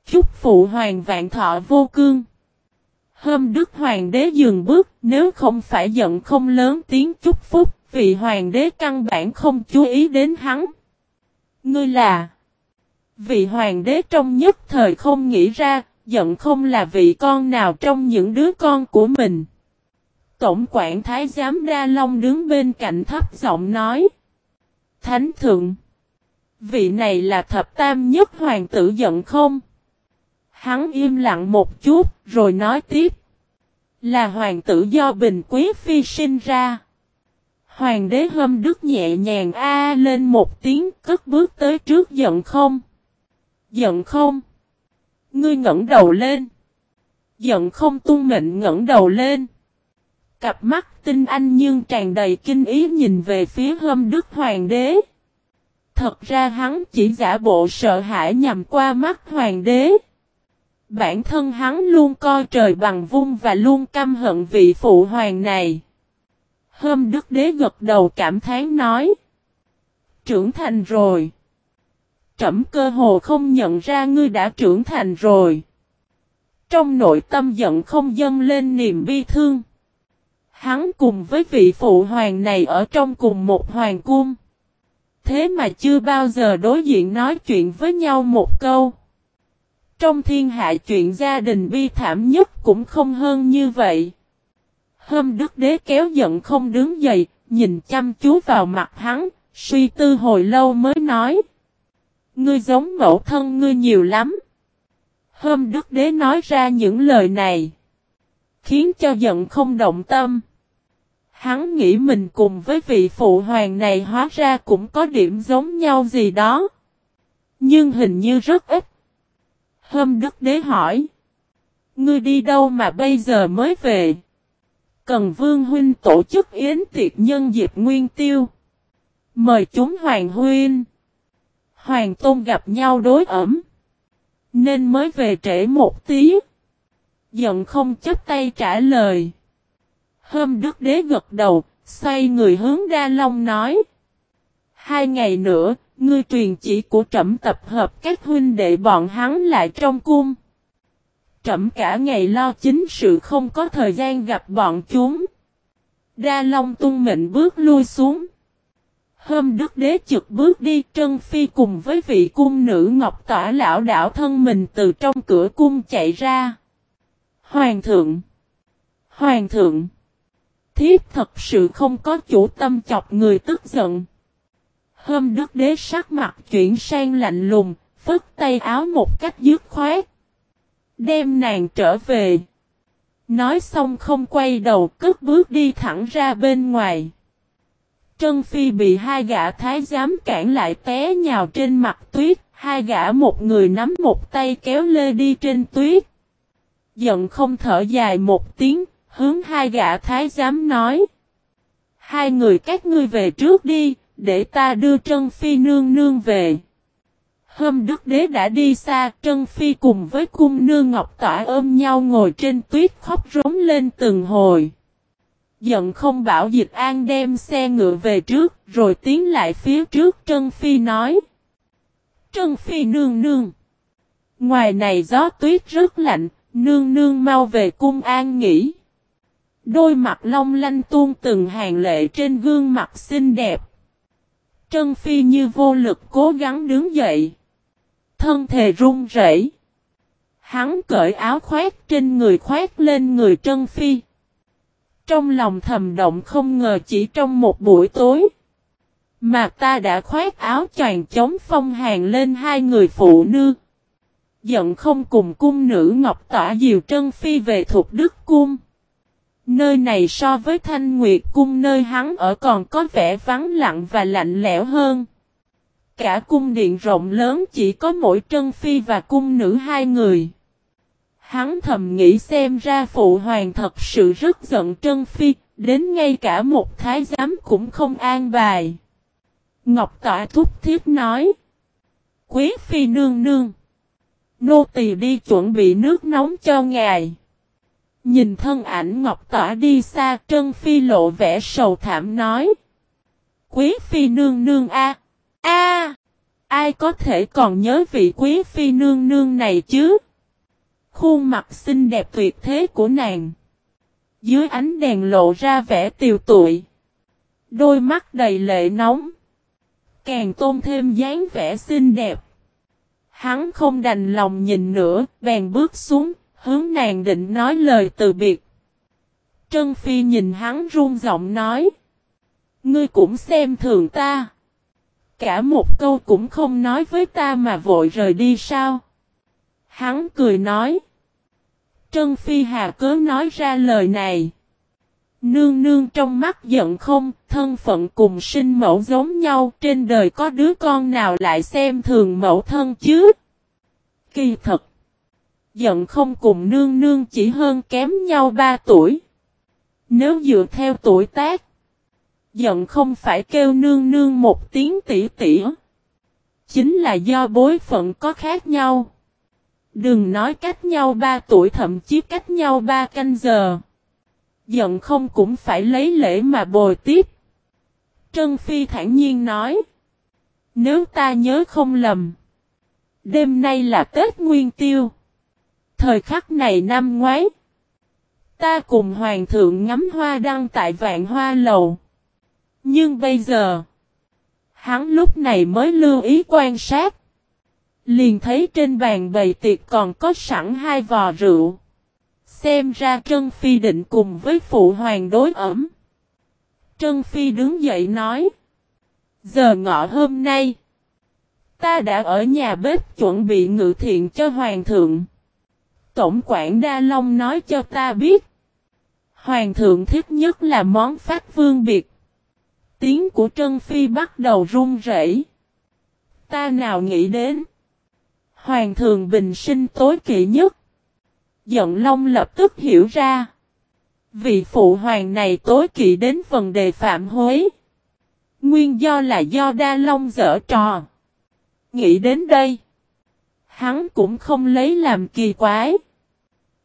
[SPEAKER 1] Chúc phụ hoàng vạn thọ vô cương. Hôm đức hoàng đế dừng bước, nếu không phải giận không lớn tiếng chúc phúc, vị hoàng đế căn bản không chú ý đến hắn. Ngươi là Vị hoàng đế trong nhất thời không nghĩ ra, giận không là vị con nào trong những đứa con của mình. Tổng quản thái giám Đa Long đứng bên cạnh thấp giọng nói. Thánh thượng. Vị này là thập tam nhất hoàng tử giận không? Hắn im lặng một chút, rồi nói tiếp. Là hoàng tử do Bình Quý Phi sinh ra. Hoàng đế hâm đức nhẹ nhàng a lên một tiếng, cất bước tới trước giận không? Giận không? Ngươi ngẩng đầu lên. Giận không tung mệnh ngẩng đầu lên. Cặp mắt tinh anh nhưng tràn đầy kinh ý nhìn về phía hâm đức hoàng đế. Thật ra hắn chỉ giả bộ sợ hãi nhằm qua mắt hoàng đế. Bản thân hắn luôn coi trời bằng vung và luôn căm hận vị phụ hoàng này. Hâm đức đế gật đầu cảm thán nói. Trưởng thành rồi trẫm cơ hồ không nhận ra ngươi đã trưởng thành rồi. Trong nội tâm giận không dâng lên niềm bi thương. Hắn cùng với vị phụ hoàng này ở trong cùng một hoàng cung. Thế mà chưa bao giờ đối diện nói chuyện với nhau một câu. Trong thiên hạ chuyện gia đình bi thảm nhất cũng không hơn như vậy. Hôm đức đế kéo giận không đứng dậy, nhìn chăm chú vào mặt hắn, suy tư hồi lâu mới nói. Ngươi giống mẫu thân ngươi nhiều lắm. Hôm đức đế nói ra những lời này. Khiến cho giận không động tâm. Hắn nghĩ mình cùng với vị phụ hoàng này hóa ra cũng có điểm giống nhau gì đó. Nhưng hình như rất ít. Hôm đức đế hỏi. Ngươi đi đâu mà bây giờ mới về? Cần vương huynh tổ chức yến tiệc nhân dịp nguyên tiêu. Mời chúng hoàng huynh. Hoàng Tôn gặp nhau đối ẩm. Nên mới về trễ một tí. Giận không chấp tay trả lời. Hôm Đức Đế gật đầu, xoay người hướng Đa Long nói. Hai ngày nữa, ngươi truyền chỉ của trẫm tập hợp các huynh đệ bọn hắn lại trong cung. Trẫm cả ngày lo chính sự không có thời gian gặp bọn chúng. Đa Long tung mệnh bước lui xuống. Hôm đức đế trực bước đi Trân Phi cùng với vị cung nữ Ngọc Tỏa lão đảo thân mình từ trong cửa cung chạy ra. Hoàng thượng! Hoàng thượng! Thiếp thật sự không có chủ tâm chọc người tức giận. Hôm đức đế sắc mặt chuyển sang lạnh lùng, phất tay áo một cách dứt khoát. Đem nàng trở về. Nói xong không quay đầu cất bước đi thẳng ra bên ngoài. Trân Phi bị hai gã thái giám cản lại té nhào trên mặt tuyết, hai gã một người nắm một tay kéo lê đi trên tuyết. Giận không thở dài một tiếng, hướng hai gã thái giám nói. Hai người các ngươi về trước đi, để ta đưa Trân Phi nương nương về. Hôm đức đế đã đi xa, Trân Phi cùng với cung nương Ngọc Tỏa ôm nhau ngồi trên tuyết khóc rống lên từng hồi. Giận không bảo dịch an đem xe ngựa về trước, rồi tiến lại phía trước Trân Phi nói. Trân Phi nương nương. Ngoài này gió tuyết rất lạnh, nương nương mau về cung an nghỉ. Đôi mặt long lanh tuôn từng hàng lệ trên gương mặt xinh đẹp. Trân Phi như vô lực cố gắng đứng dậy. Thân thể run rẩy. Hắn cởi áo khoét trên người khoét lên người Trân Phi. Trong lòng thầm động không ngờ chỉ trong một buổi tối. Mà ta đã khoét áo choàng chống phong hàng lên hai người phụ nữ. Giận không cùng cung nữ Ngọc Tỏa Diều Trân Phi về thuộc Đức Cung. Nơi này so với Thanh Nguyệt Cung nơi hắn ở còn có vẻ vắng lặng và lạnh lẽo hơn. Cả cung điện rộng lớn chỉ có mỗi Trân Phi và cung nữ hai người. Hắn thầm nghĩ xem ra phụ hoàng thật sự rất giận Trân Phi, đến ngay cả một thái giám cũng không an bài. Ngọc Tỏa thúc thiết nói. Quý Phi nương nương. Nô tỳ đi chuẩn bị nước nóng cho ngài. Nhìn thân ảnh Ngọc Tỏa đi xa Trân Phi lộ vẻ sầu thảm nói. Quý Phi nương nương a a Ai có thể còn nhớ vị Quý Phi nương nương này chứ? Khuôn mặt xinh đẹp tuyệt thế của nàng. Dưới ánh đèn lộ ra vẻ tiều tụi. Đôi mắt đầy lệ nóng. Càng tôn thêm dáng vẻ xinh đẹp. Hắn không đành lòng nhìn nữa, bèn bước xuống, hướng nàng định nói lời từ biệt. Trân Phi nhìn hắn run giọng nói. Ngươi cũng xem thường ta. Cả một câu cũng không nói với ta mà vội rời đi sao. Hắn cười nói. Trân Phi Hà cớ nói ra lời này. Nương nương trong mắt giận không, thân phận cùng sinh mẫu giống nhau, trên đời có đứa con nào lại xem thường mẫu thân chứ? Kỳ thật, giận không cùng nương nương chỉ hơn kém nhau 3 tuổi. Nếu dựa theo tuổi tác, giận không phải kêu nương nương một tiếng tỉ tỉ. Chính là do bối phận có khác nhau. Đừng nói cách nhau 3 tuổi thậm chí cách nhau 3 canh giờ. Giận không cũng phải lấy lễ mà bồi tiếp. Trân Phi thản nhiên nói. Nếu ta nhớ không lầm. Đêm nay là Tết Nguyên Tiêu. Thời khắc này năm ngoái. Ta cùng Hoàng thượng ngắm hoa đăng tại vạn hoa lầu. Nhưng bây giờ. Hắn lúc này mới lưu ý quan sát. Liền thấy trên bàn bày tiệc còn có sẵn hai vò rượu. Xem ra Trân Phi định cùng với phụ hoàng đối ẩm. Trân Phi đứng dậy nói. Giờ ngọ hôm nay. Ta đã ở nhà bếp chuẩn bị ngự thiện cho hoàng thượng. Tổng quản Đa Long nói cho ta biết. Hoàng thượng thích nhất là món phát vương biệt. Tiếng của Trân Phi bắt đầu run rẩy. Ta nào nghĩ đến. Hoàng thượng bình sinh tối kỵ nhất. Giận Long lập tức hiểu ra. Vị phụ hoàng này tối kỵ đến phần đề phạm hối. Nguyên do là do Đa Long dở trò. Nghĩ đến đây. Hắn cũng không lấy làm kỳ quái.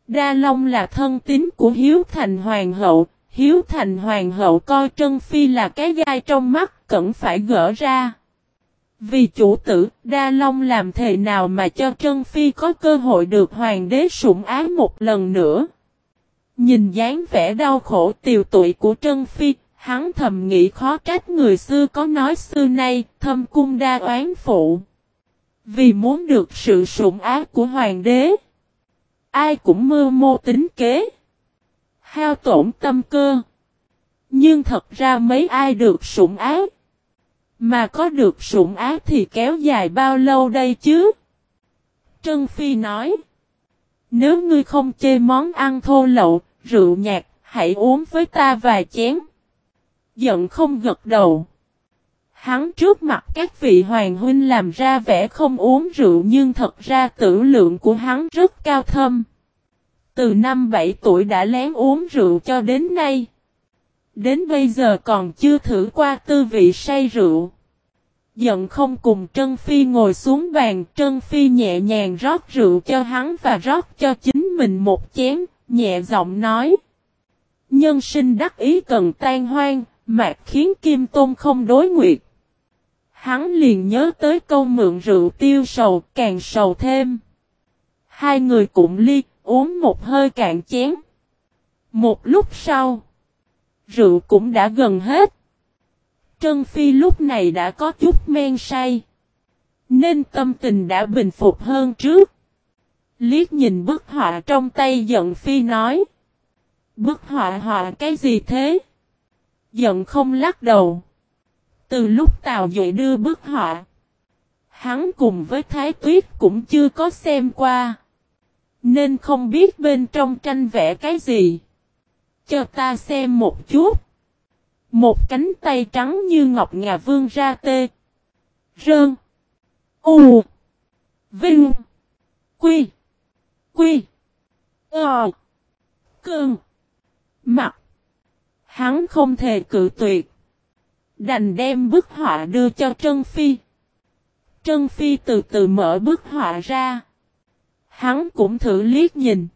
[SPEAKER 1] Đa Long là thân tín của Hiếu Thành Hoàng hậu. Hiếu Thành Hoàng hậu coi Trân Phi là cái gai trong mắt cần phải gỡ ra. Vì chủ tử, Đa Long làm thế nào mà cho Trân Phi có cơ hội được hoàng đế sủng ái một lần nữa. Nhìn dáng vẻ đau khổ tiều tụy của Trân Phi, hắn thầm nghĩ khó trách người xưa có nói xưa nay, thâm cung đa oán phụ. Vì muốn được sự sủng ái của hoàng đế, ai cũng mơ mô tính kế, hao tổn tâm cơ. Nhưng thật ra mấy ai được sủng ái. Mà có được sủng ác thì kéo dài bao lâu đây chứ? Trân Phi nói. Nếu ngươi không chê món ăn thô lậu, rượu nhạt, hãy uống với ta vài chén. Giận không gật đầu. Hắn trước mặt các vị hoàng huynh làm ra vẻ không uống rượu nhưng thật ra tử lượng của hắn rất cao thâm. Từ năm 7 tuổi đã lén uống rượu cho đến nay. Đến bây giờ còn chưa thử qua tư vị say rượu. Giận không cùng Trân Phi ngồi xuống bàn, Trân Phi nhẹ nhàng rót rượu cho hắn và rót cho chính mình một chén, nhẹ giọng nói. Nhân sinh đắc ý cần tan hoang, mạc khiến Kim Tôn không đối nguyệt. Hắn liền nhớ tới câu mượn rượu tiêu sầu, càng sầu thêm. Hai người cũng ly, uống một hơi cạn chén. Một lúc sau, rượu cũng đã gần hết. Trân Phi lúc này đã có chút men say. Nên tâm tình đã bình phục hơn trước. Liếc nhìn bức họa trong tay giận Phi nói. Bức họa họa cái gì thế? Giận không lắc đầu. Từ lúc Tào Duệ đưa bức họa. Hắn cùng với Thái Tuyết cũng chưa có xem qua. Nên không biết bên trong tranh vẽ cái gì. Cho ta xem một chút. Một cánh tay trắng như ngọc ngà vương ra tê. Rơn. U. Vinh. Quy. Quy. Ờ. Cơn. Mặt. Hắn không thể cự tuyệt. Đành đem bức họa đưa cho Trân Phi. Trân Phi từ từ mở bức họa ra. Hắn cũng thử liếc nhìn.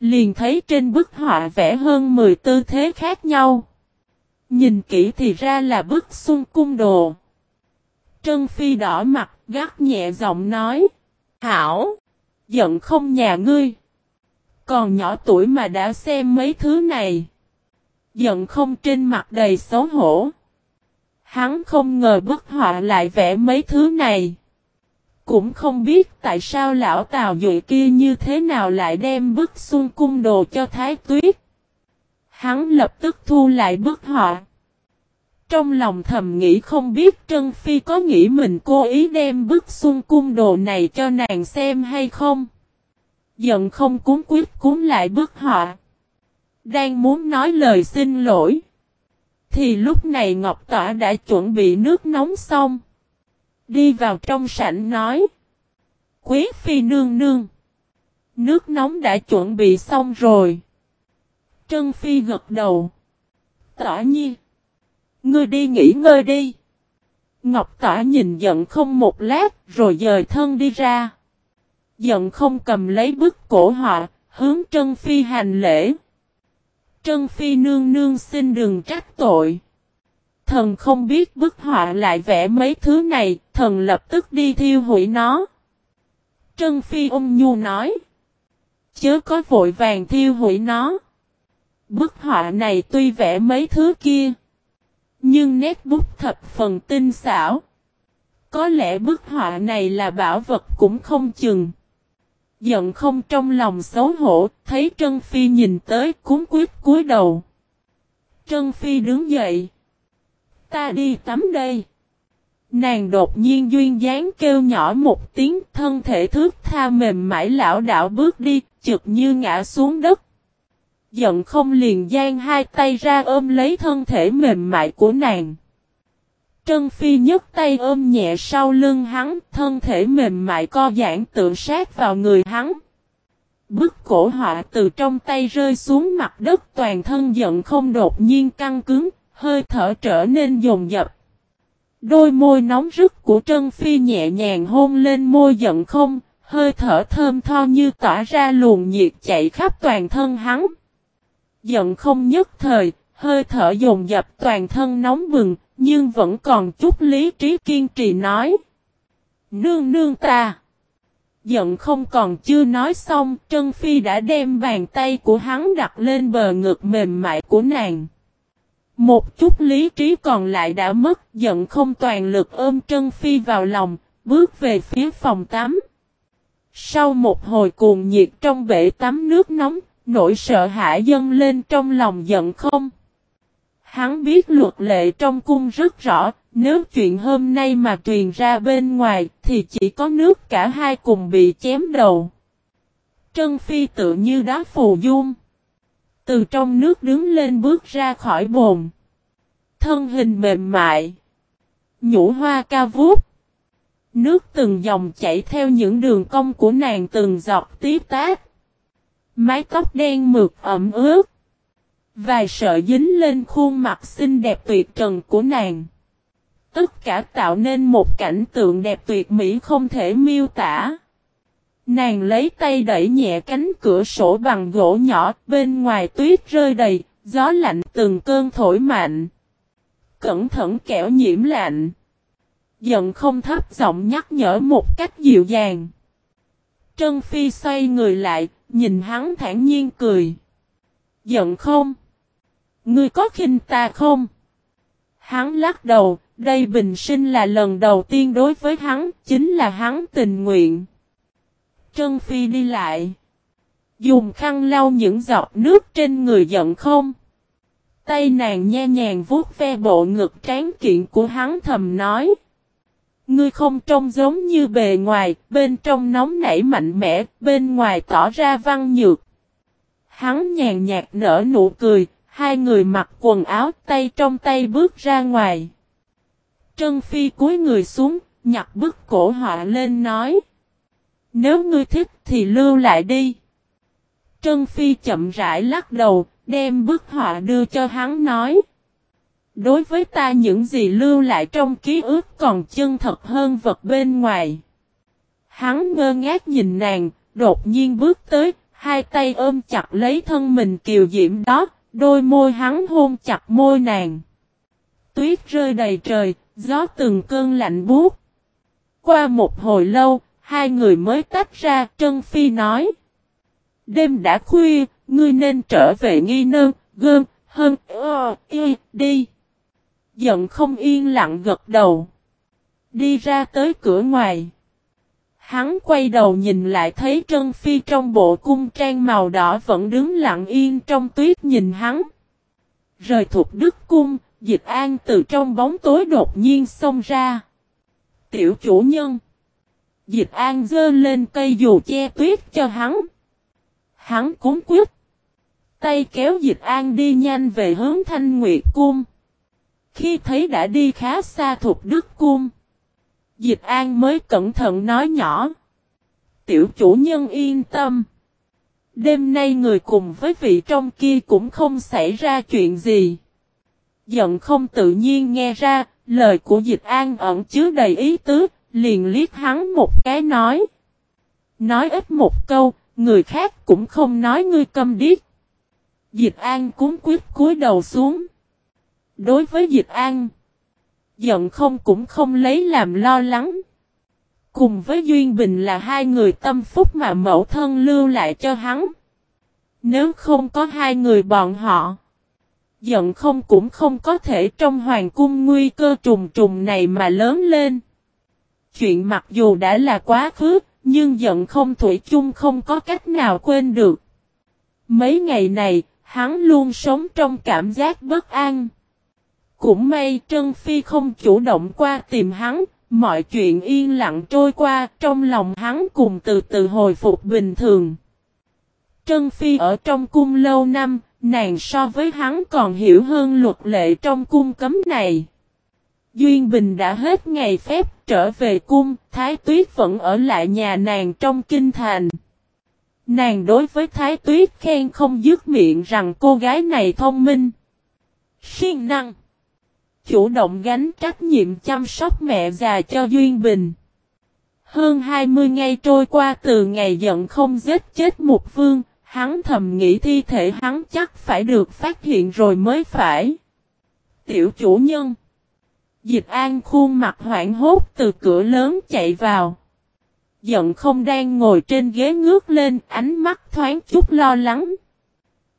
[SPEAKER 1] Liền thấy trên bức họa vẽ hơn 10 tư thế khác nhau. Nhìn kỹ thì ra là bức xuân cung đồ. Trân Phi đỏ mặt, gắt nhẹ giọng nói. Hảo! Giận không nhà ngươi. Còn nhỏ tuổi mà đã xem mấy thứ này. Giận không trên mặt đầy xấu hổ. Hắn không ngờ bức họa lại vẽ mấy thứ này. Cũng không biết tại sao lão Tào Duệ kia như thế nào lại đem bức xuân cung đồ cho Thái Tuyết. Hắn lập tức thu lại bức họa. Trong lòng thầm nghĩ không biết Trân Phi có nghĩ mình cố ý đem bức xuân cung đồ này cho nàng xem hay không. Giận không cúng quyết cúng lại bức họa. Đang muốn nói lời xin lỗi. Thì lúc này Ngọc Tỏa đã chuẩn bị nước nóng xong. Đi vào trong sảnh nói. Quý phi nương nương. Nước nóng đã chuẩn bị xong rồi. Trân phi gật đầu. Tỏa nhi. Ngươi đi nghỉ ngơi đi. Ngọc Tỏa nhìn giận không một lát rồi dời thân đi ra. Giận không cầm lấy bức cổ họa, hướng Trân Phi hành lễ. Trân Phi nương nương xin đừng trách tội. Thần không biết bức họa lại vẽ mấy thứ này, thần lập tức đi thiêu hủy nó. Trân Phi ôm nhu nói. Chớ có vội vàng thiêu hủy nó. Bức họa này tuy vẽ mấy thứ kia. Nhưng nét bút thập phần tinh xảo. Có lẽ bức họa này là bảo vật cũng không chừng. Giận không trong lòng xấu hổ, thấy Trân Phi nhìn tới cúng quyết cúi đầu. Trân Phi đứng dậy. Ta đi tắm đây. Nàng đột nhiên duyên dáng kêu nhỏ một tiếng thân thể thước tha mềm mãi lão đạo bước đi, chực như ngã xuống đất. Giận không liền gian hai tay ra ôm lấy thân thể mềm mại của nàng. Trân Phi nhấc tay ôm nhẹ sau lưng hắn, thân thể mềm mại co giãn tự sát vào người hắn. Bức cổ họa từ trong tay rơi xuống mặt đất toàn thân giận không đột nhiên căng cứng, hơi thở trở nên dồn dập. Đôi môi nóng rức của Trân Phi nhẹ nhàng hôn lên môi giận không, hơi thở thơm tho như tỏa ra luồng nhiệt chạy khắp toàn thân hắn. Giận không nhất thời, hơi thở dồn dập toàn thân nóng bừng, nhưng vẫn còn chút lý trí kiên trì nói. Nương nương ta. Giận không còn chưa nói xong, Trân Phi đã đem bàn tay của hắn đặt lên bờ ngực mềm mại của nàng. Một chút lý trí còn lại đã mất, giận không toàn lực ôm Trân Phi vào lòng, bước về phía phòng tắm. Sau một hồi cuồng nhiệt trong bể tắm nước nóng, nỗi sợ hãi dâng lên trong lòng giận không. Hắn biết luật lệ trong cung rất rõ, nếu chuyện hôm nay mà truyền ra bên ngoài thì chỉ có nước cả hai cùng bị chém đầu. Trân Phi tự như đá phù dung. Từ trong nước đứng lên bước ra khỏi bồn. Thân hình mềm mại. Nhũ hoa ca vút. Nước từng dòng chảy theo những đường cong của nàng từng giọt tiếp tát. Mái tóc đen mượt ẩm ướt. Vài sợi dính lên khuôn mặt xinh đẹp tuyệt trần của nàng. Tất cả tạo nên một cảnh tượng đẹp tuyệt mỹ không thể miêu tả. Nàng lấy tay đẩy nhẹ cánh cửa sổ bằng gỗ nhỏ, bên ngoài tuyết rơi đầy, gió lạnh từng cơn thổi mạnh. Cẩn thận kẻo nhiễm lạnh. Giận không thấp giọng nhắc nhở một cách dịu dàng. Trân Phi xoay người lại, nhìn hắn thản nhiên cười. Giận không? Ngươi có khinh ta không? Hắn lắc đầu, đây bình sinh là lần đầu tiên đối với hắn, chính là hắn tình nguyện. Trân Phi đi lại. Dùng khăn lau những giọt nước trên người giận không? Tay nàng nhẹ nhàng vuốt ve bộ ngực tráng kiện của hắn thầm nói. Ngươi không trông giống như bề ngoài, bên trong nóng nảy mạnh mẽ, bên ngoài tỏ ra văn nhược. Hắn nhàn nhạt nở nụ cười, hai người mặc quần áo tay trong tay bước ra ngoài. Trân Phi cúi người xuống, nhặt bức cổ họa lên nói. Nếu ngươi thích thì lưu lại đi. Trân Phi chậm rãi lắc đầu, đem bức họa đưa cho hắn nói. Đối với ta những gì lưu lại trong ký ức còn chân thật hơn vật bên ngoài. Hắn ngơ ngác nhìn nàng, đột nhiên bước tới, hai tay ôm chặt lấy thân mình kiều diễm đó, đôi môi hắn hôn chặt môi nàng. Tuyết rơi đầy trời, gió từng cơn lạnh buốt. Qua một hồi lâu, hai người mới tách ra, Trân Phi nói. Đêm đã khuya, ngươi nên trở về nghi nơn, gơm, hơn, ơ, y, đi. Giận không yên lặng gật đầu. Đi ra tới cửa ngoài. Hắn quay đầu nhìn lại thấy Trân Phi trong bộ cung trang màu đỏ vẫn đứng lặng yên trong tuyết nhìn hắn. Rời thuộc đức cung, dịch an từ trong bóng tối đột nhiên xông ra. Tiểu chủ nhân. Dịch an dơ lên cây dù che tuyết cho hắn. Hắn cúng quyết. Tay kéo dịch an đi nhanh về hướng thanh nguyệt cung. Khi thấy đã đi khá xa thuộc đức cung. Dịch an mới cẩn thận nói nhỏ. Tiểu chủ nhân yên tâm. Đêm nay người cùng với vị trong kia cũng không xảy ra chuyện gì. Giận không tự nhiên nghe ra, lời của dịch an ẩn chứa đầy ý tứ, liền liếc hắn một cái nói. Nói ít một câu, người khác cũng không nói ngươi câm điếc. Dịch an cúng quyết cúi đầu xuống. Đối với dịch an, giận không cũng không lấy làm lo lắng. Cùng với Duyên Bình là hai người tâm phúc mà mẫu thân lưu lại cho hắn. Nếu không có hai người bọn họ, giận không cũng không có thể trong hoàng cung nguy cơ trùng trùng này mà lớn lên. Chuyện mặc dù đã là quá khứ, nhưng giận không thủy chung không có cách nào quên được. Mấy ngày này, hắn luôn sống trong cảm giác bất an. Cũng may Trân Phi không chủ động qua tìm hắn, mọi chuyện yên lặng trôi qua, trong lòng hắn cùng từ từ hồi phục bình thường. Trân Phi ở trong cung lâu năm, nàng so với hắn còn hiểu hơn luật lệ trong cung cấm này. Duyên Bình đã hết ngày phép trở về cung, Thái Tuyết vẫn ở lại nhà nàng trong kinh thành. Nàng đối với Thái Tuyết khen không dứt miệng rằng cô gái này thông minh. Siêng năng. Chủ động gánh trách nhiệm chăm sóc mẹ già cho Duyên Bình. Hơn 20 ngày trôi qua từ ngày giận không giết chết một vương, hắn thầm nghĩ thi thể hắn chắc phải được phát hiện rồi mới phải. Tiểu chủ nhân Dịch an khuôn mặt hoảng hốt từ cửa lớn chạy vào. Giận không đang ngồi trên ghế ngước lên ánh mắt thoáng chút lo lắng.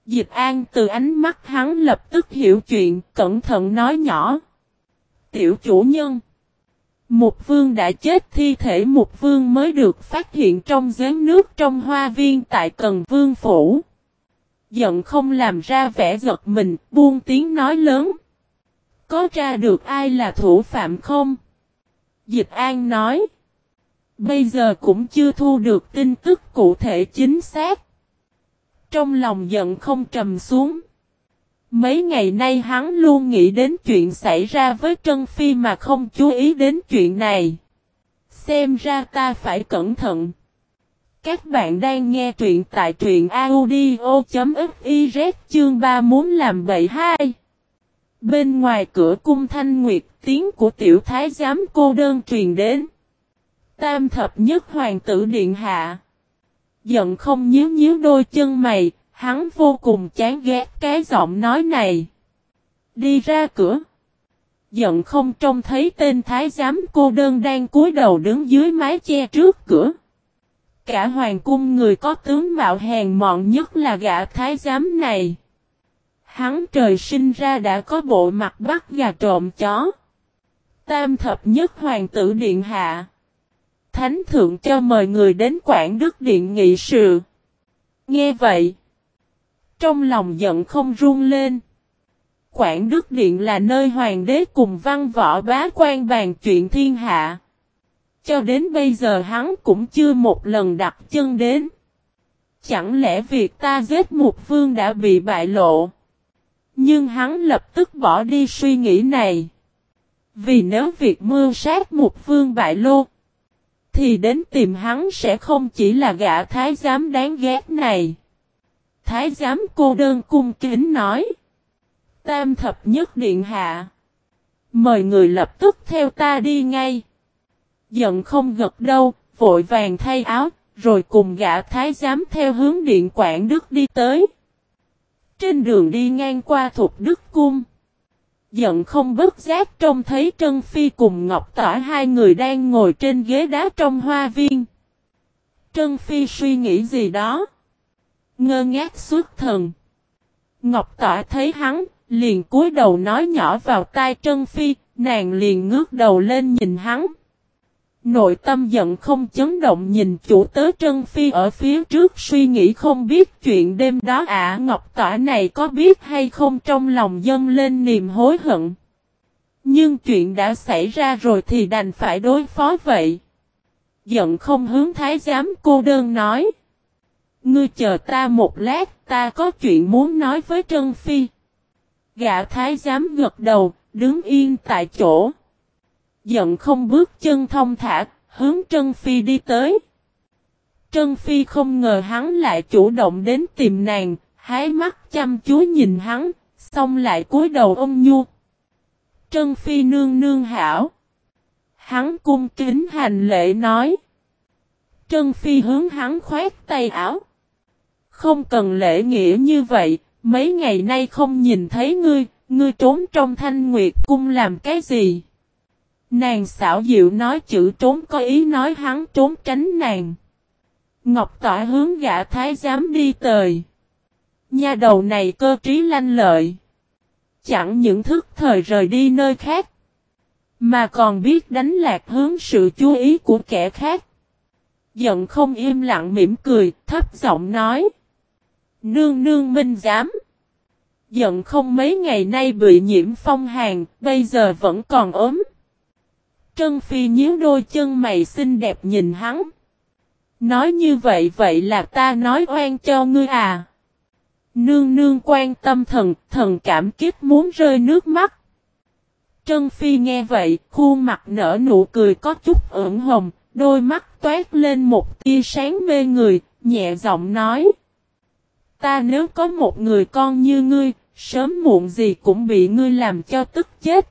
[SPEAKER 1] Dịch an từ ánh mắt hắn lập tức hiểu chuyện, cẩn thận nói nhỏ. Tiểu chủ nhân. Mục vương đã chết thi thể Mục vương mới được phát hiện trong giếng nước trong hoa viên tại Cần Vương Phủ. Giận không làm ra vẻ giật mình, buông tiếng nói lớn. Có ra được ai là thủ phạm không? Dịch An nói. Bây giờ cũng chưa thu được tin tức cụ thể chính xác. Trong lòng giận không trầm xuống. Mấy ngày nay hắn luôn nghĩ đến chuyện xảy ra với Trân Phi mà không chú ý đến chuyện này. Xem ra ta phải cẩn thận. Các bạn đang nghe truyện tại truyện audio.fiz chương 3 muốn làm bậy hai. Bên ngoài cửa cung thanh nguyệt, tiếng của tiểu thái giám cô đơn truyền đến. Tam thập nhất hoàng tử điện hạ. Giận không nhíu nhíu đôi chân mày, Hắn vô cùng chán ghét cái giọng nói này. Đi ra cửa. Giận không trông thấy tên thái giám cô đơn đang cúi đầu đứng dưới mái che trước cửa. Cả hoàng cung người có tướng mạo hèn mọn nhất là gã thái giám này. Hắn trời sinh ra đã có bộ mặt bắt gà trộm chó. Tam thập nhất hoàng tử điện hạ. Thánh thượng cho mời người đến Quảng Đức Điện nghị sự. Nghe vậy. Trong lòng giận không run lên. Quảng Đức Điện là nơi hoàng đế cùng văn võ bá quan bàn chuyện thiên hạ. Cho đến bây giờ hắn cũng chưa một lần đặt chân đến. Chẳng lẽ việc ta giết một vương đã bị bại lộ? Nhưng hắn lập tức bỏ đi suy nghĩ này. Vì nếu việc mưu sát một vương bại lộ thì đến tìm hắn sẽ không chỉ là gã thái giám đáng ghét này. Thái giám cô đơn cung kính nói. Tam thập nhất điện hạ. Mời người lập tức theo ta đi ngay. Giận không gật đâu, vội vàng thay áo, rồi cùng gã thái giám theo hướng điện quảng đức đi tới. Trên đường đi ngang qua thuộc đức cung. Giận không bất giác trông thấy Trân Phi cùng Ngọc Tỏa hai người đang ngồi trên ghế đá trong hoa viên. Trân Phi suy nghĩ gì đó. Ngơ ngác suốt thần. Ngọc Tỏa thấy hắn, liền cúi đầu nói nhỏ vào tai Trân Phi, nàng liền ngước đầu lên nhìn hắn. Nội tâm giận không chấn động nhìn chủ tớ Trân Phi ở phía trước suy nghĩ không biết chuyện đêm đó ả Ngọc Tỏa này có biết hay không trong lòng dâng lên niềm hối hận. Nhưng chuyện đã xảy ra rồi thì đành phải đối phó vậy. Giận không hướng thái giám cô đơn nói. Ngươi chờ ta một lát ta có chuyện muốn nói với Trân Phi. Gã thái giám gật đầu, đứng yên tại chỗ giận không bước chân thông thả, hướng Trân Phi đi tới. Trân Phi không ngờ hắn lại chủ động đến tìm nàng, hái mắt chăm chú nhìn hắn, xong lại cúi đầu ôm nhu. Trân Phi nương nương hảo. Hắn cung kính hành lễ nói. Trân Phi hướng hắn khoét tay áo. Không cần lễ nghĩa như vậy, mấy ngày nay không nhìn thấy ngươi, ngươi trốn trong thanh nguyệt cung làm cái gì? Nàng xảo diệu nói chữ trốn có ý nói hắn trốn tránh nàng. Ngọc tỏa hướng gã thái giám đi tời. Nhà đầu này cơ trí lanh lợi. Chẳng những thức thời rời đi nơi khác. Mà còn biết đánh lạc hướng sự chú ý của kẻ khác. Giận không im lặng mỉm cười, thấp giọng nói. Nương nương minh giám Giận không mấy ngày nay bị nhiễm phong hàn, bây giờ vẫn còn ốm. Trân Phi nhíu đôi chân mày xinh đẹp nhìn hắn. Nói như vậy vậy là ta nói oan cho ngươi à. Nương nương quan tâm thần, thần cảm kích muốn rơi nước mắt. Trân Phi nghe vậy, khuôn mặt nở nụ cười có chút ửng hồng, đôi mắt toát lên một tia sáng mê người, nhẹ giọng nói. Ta nếu có một người con như ngươi, sớm muộn gì cũng bị ngươi làm cho tức chết.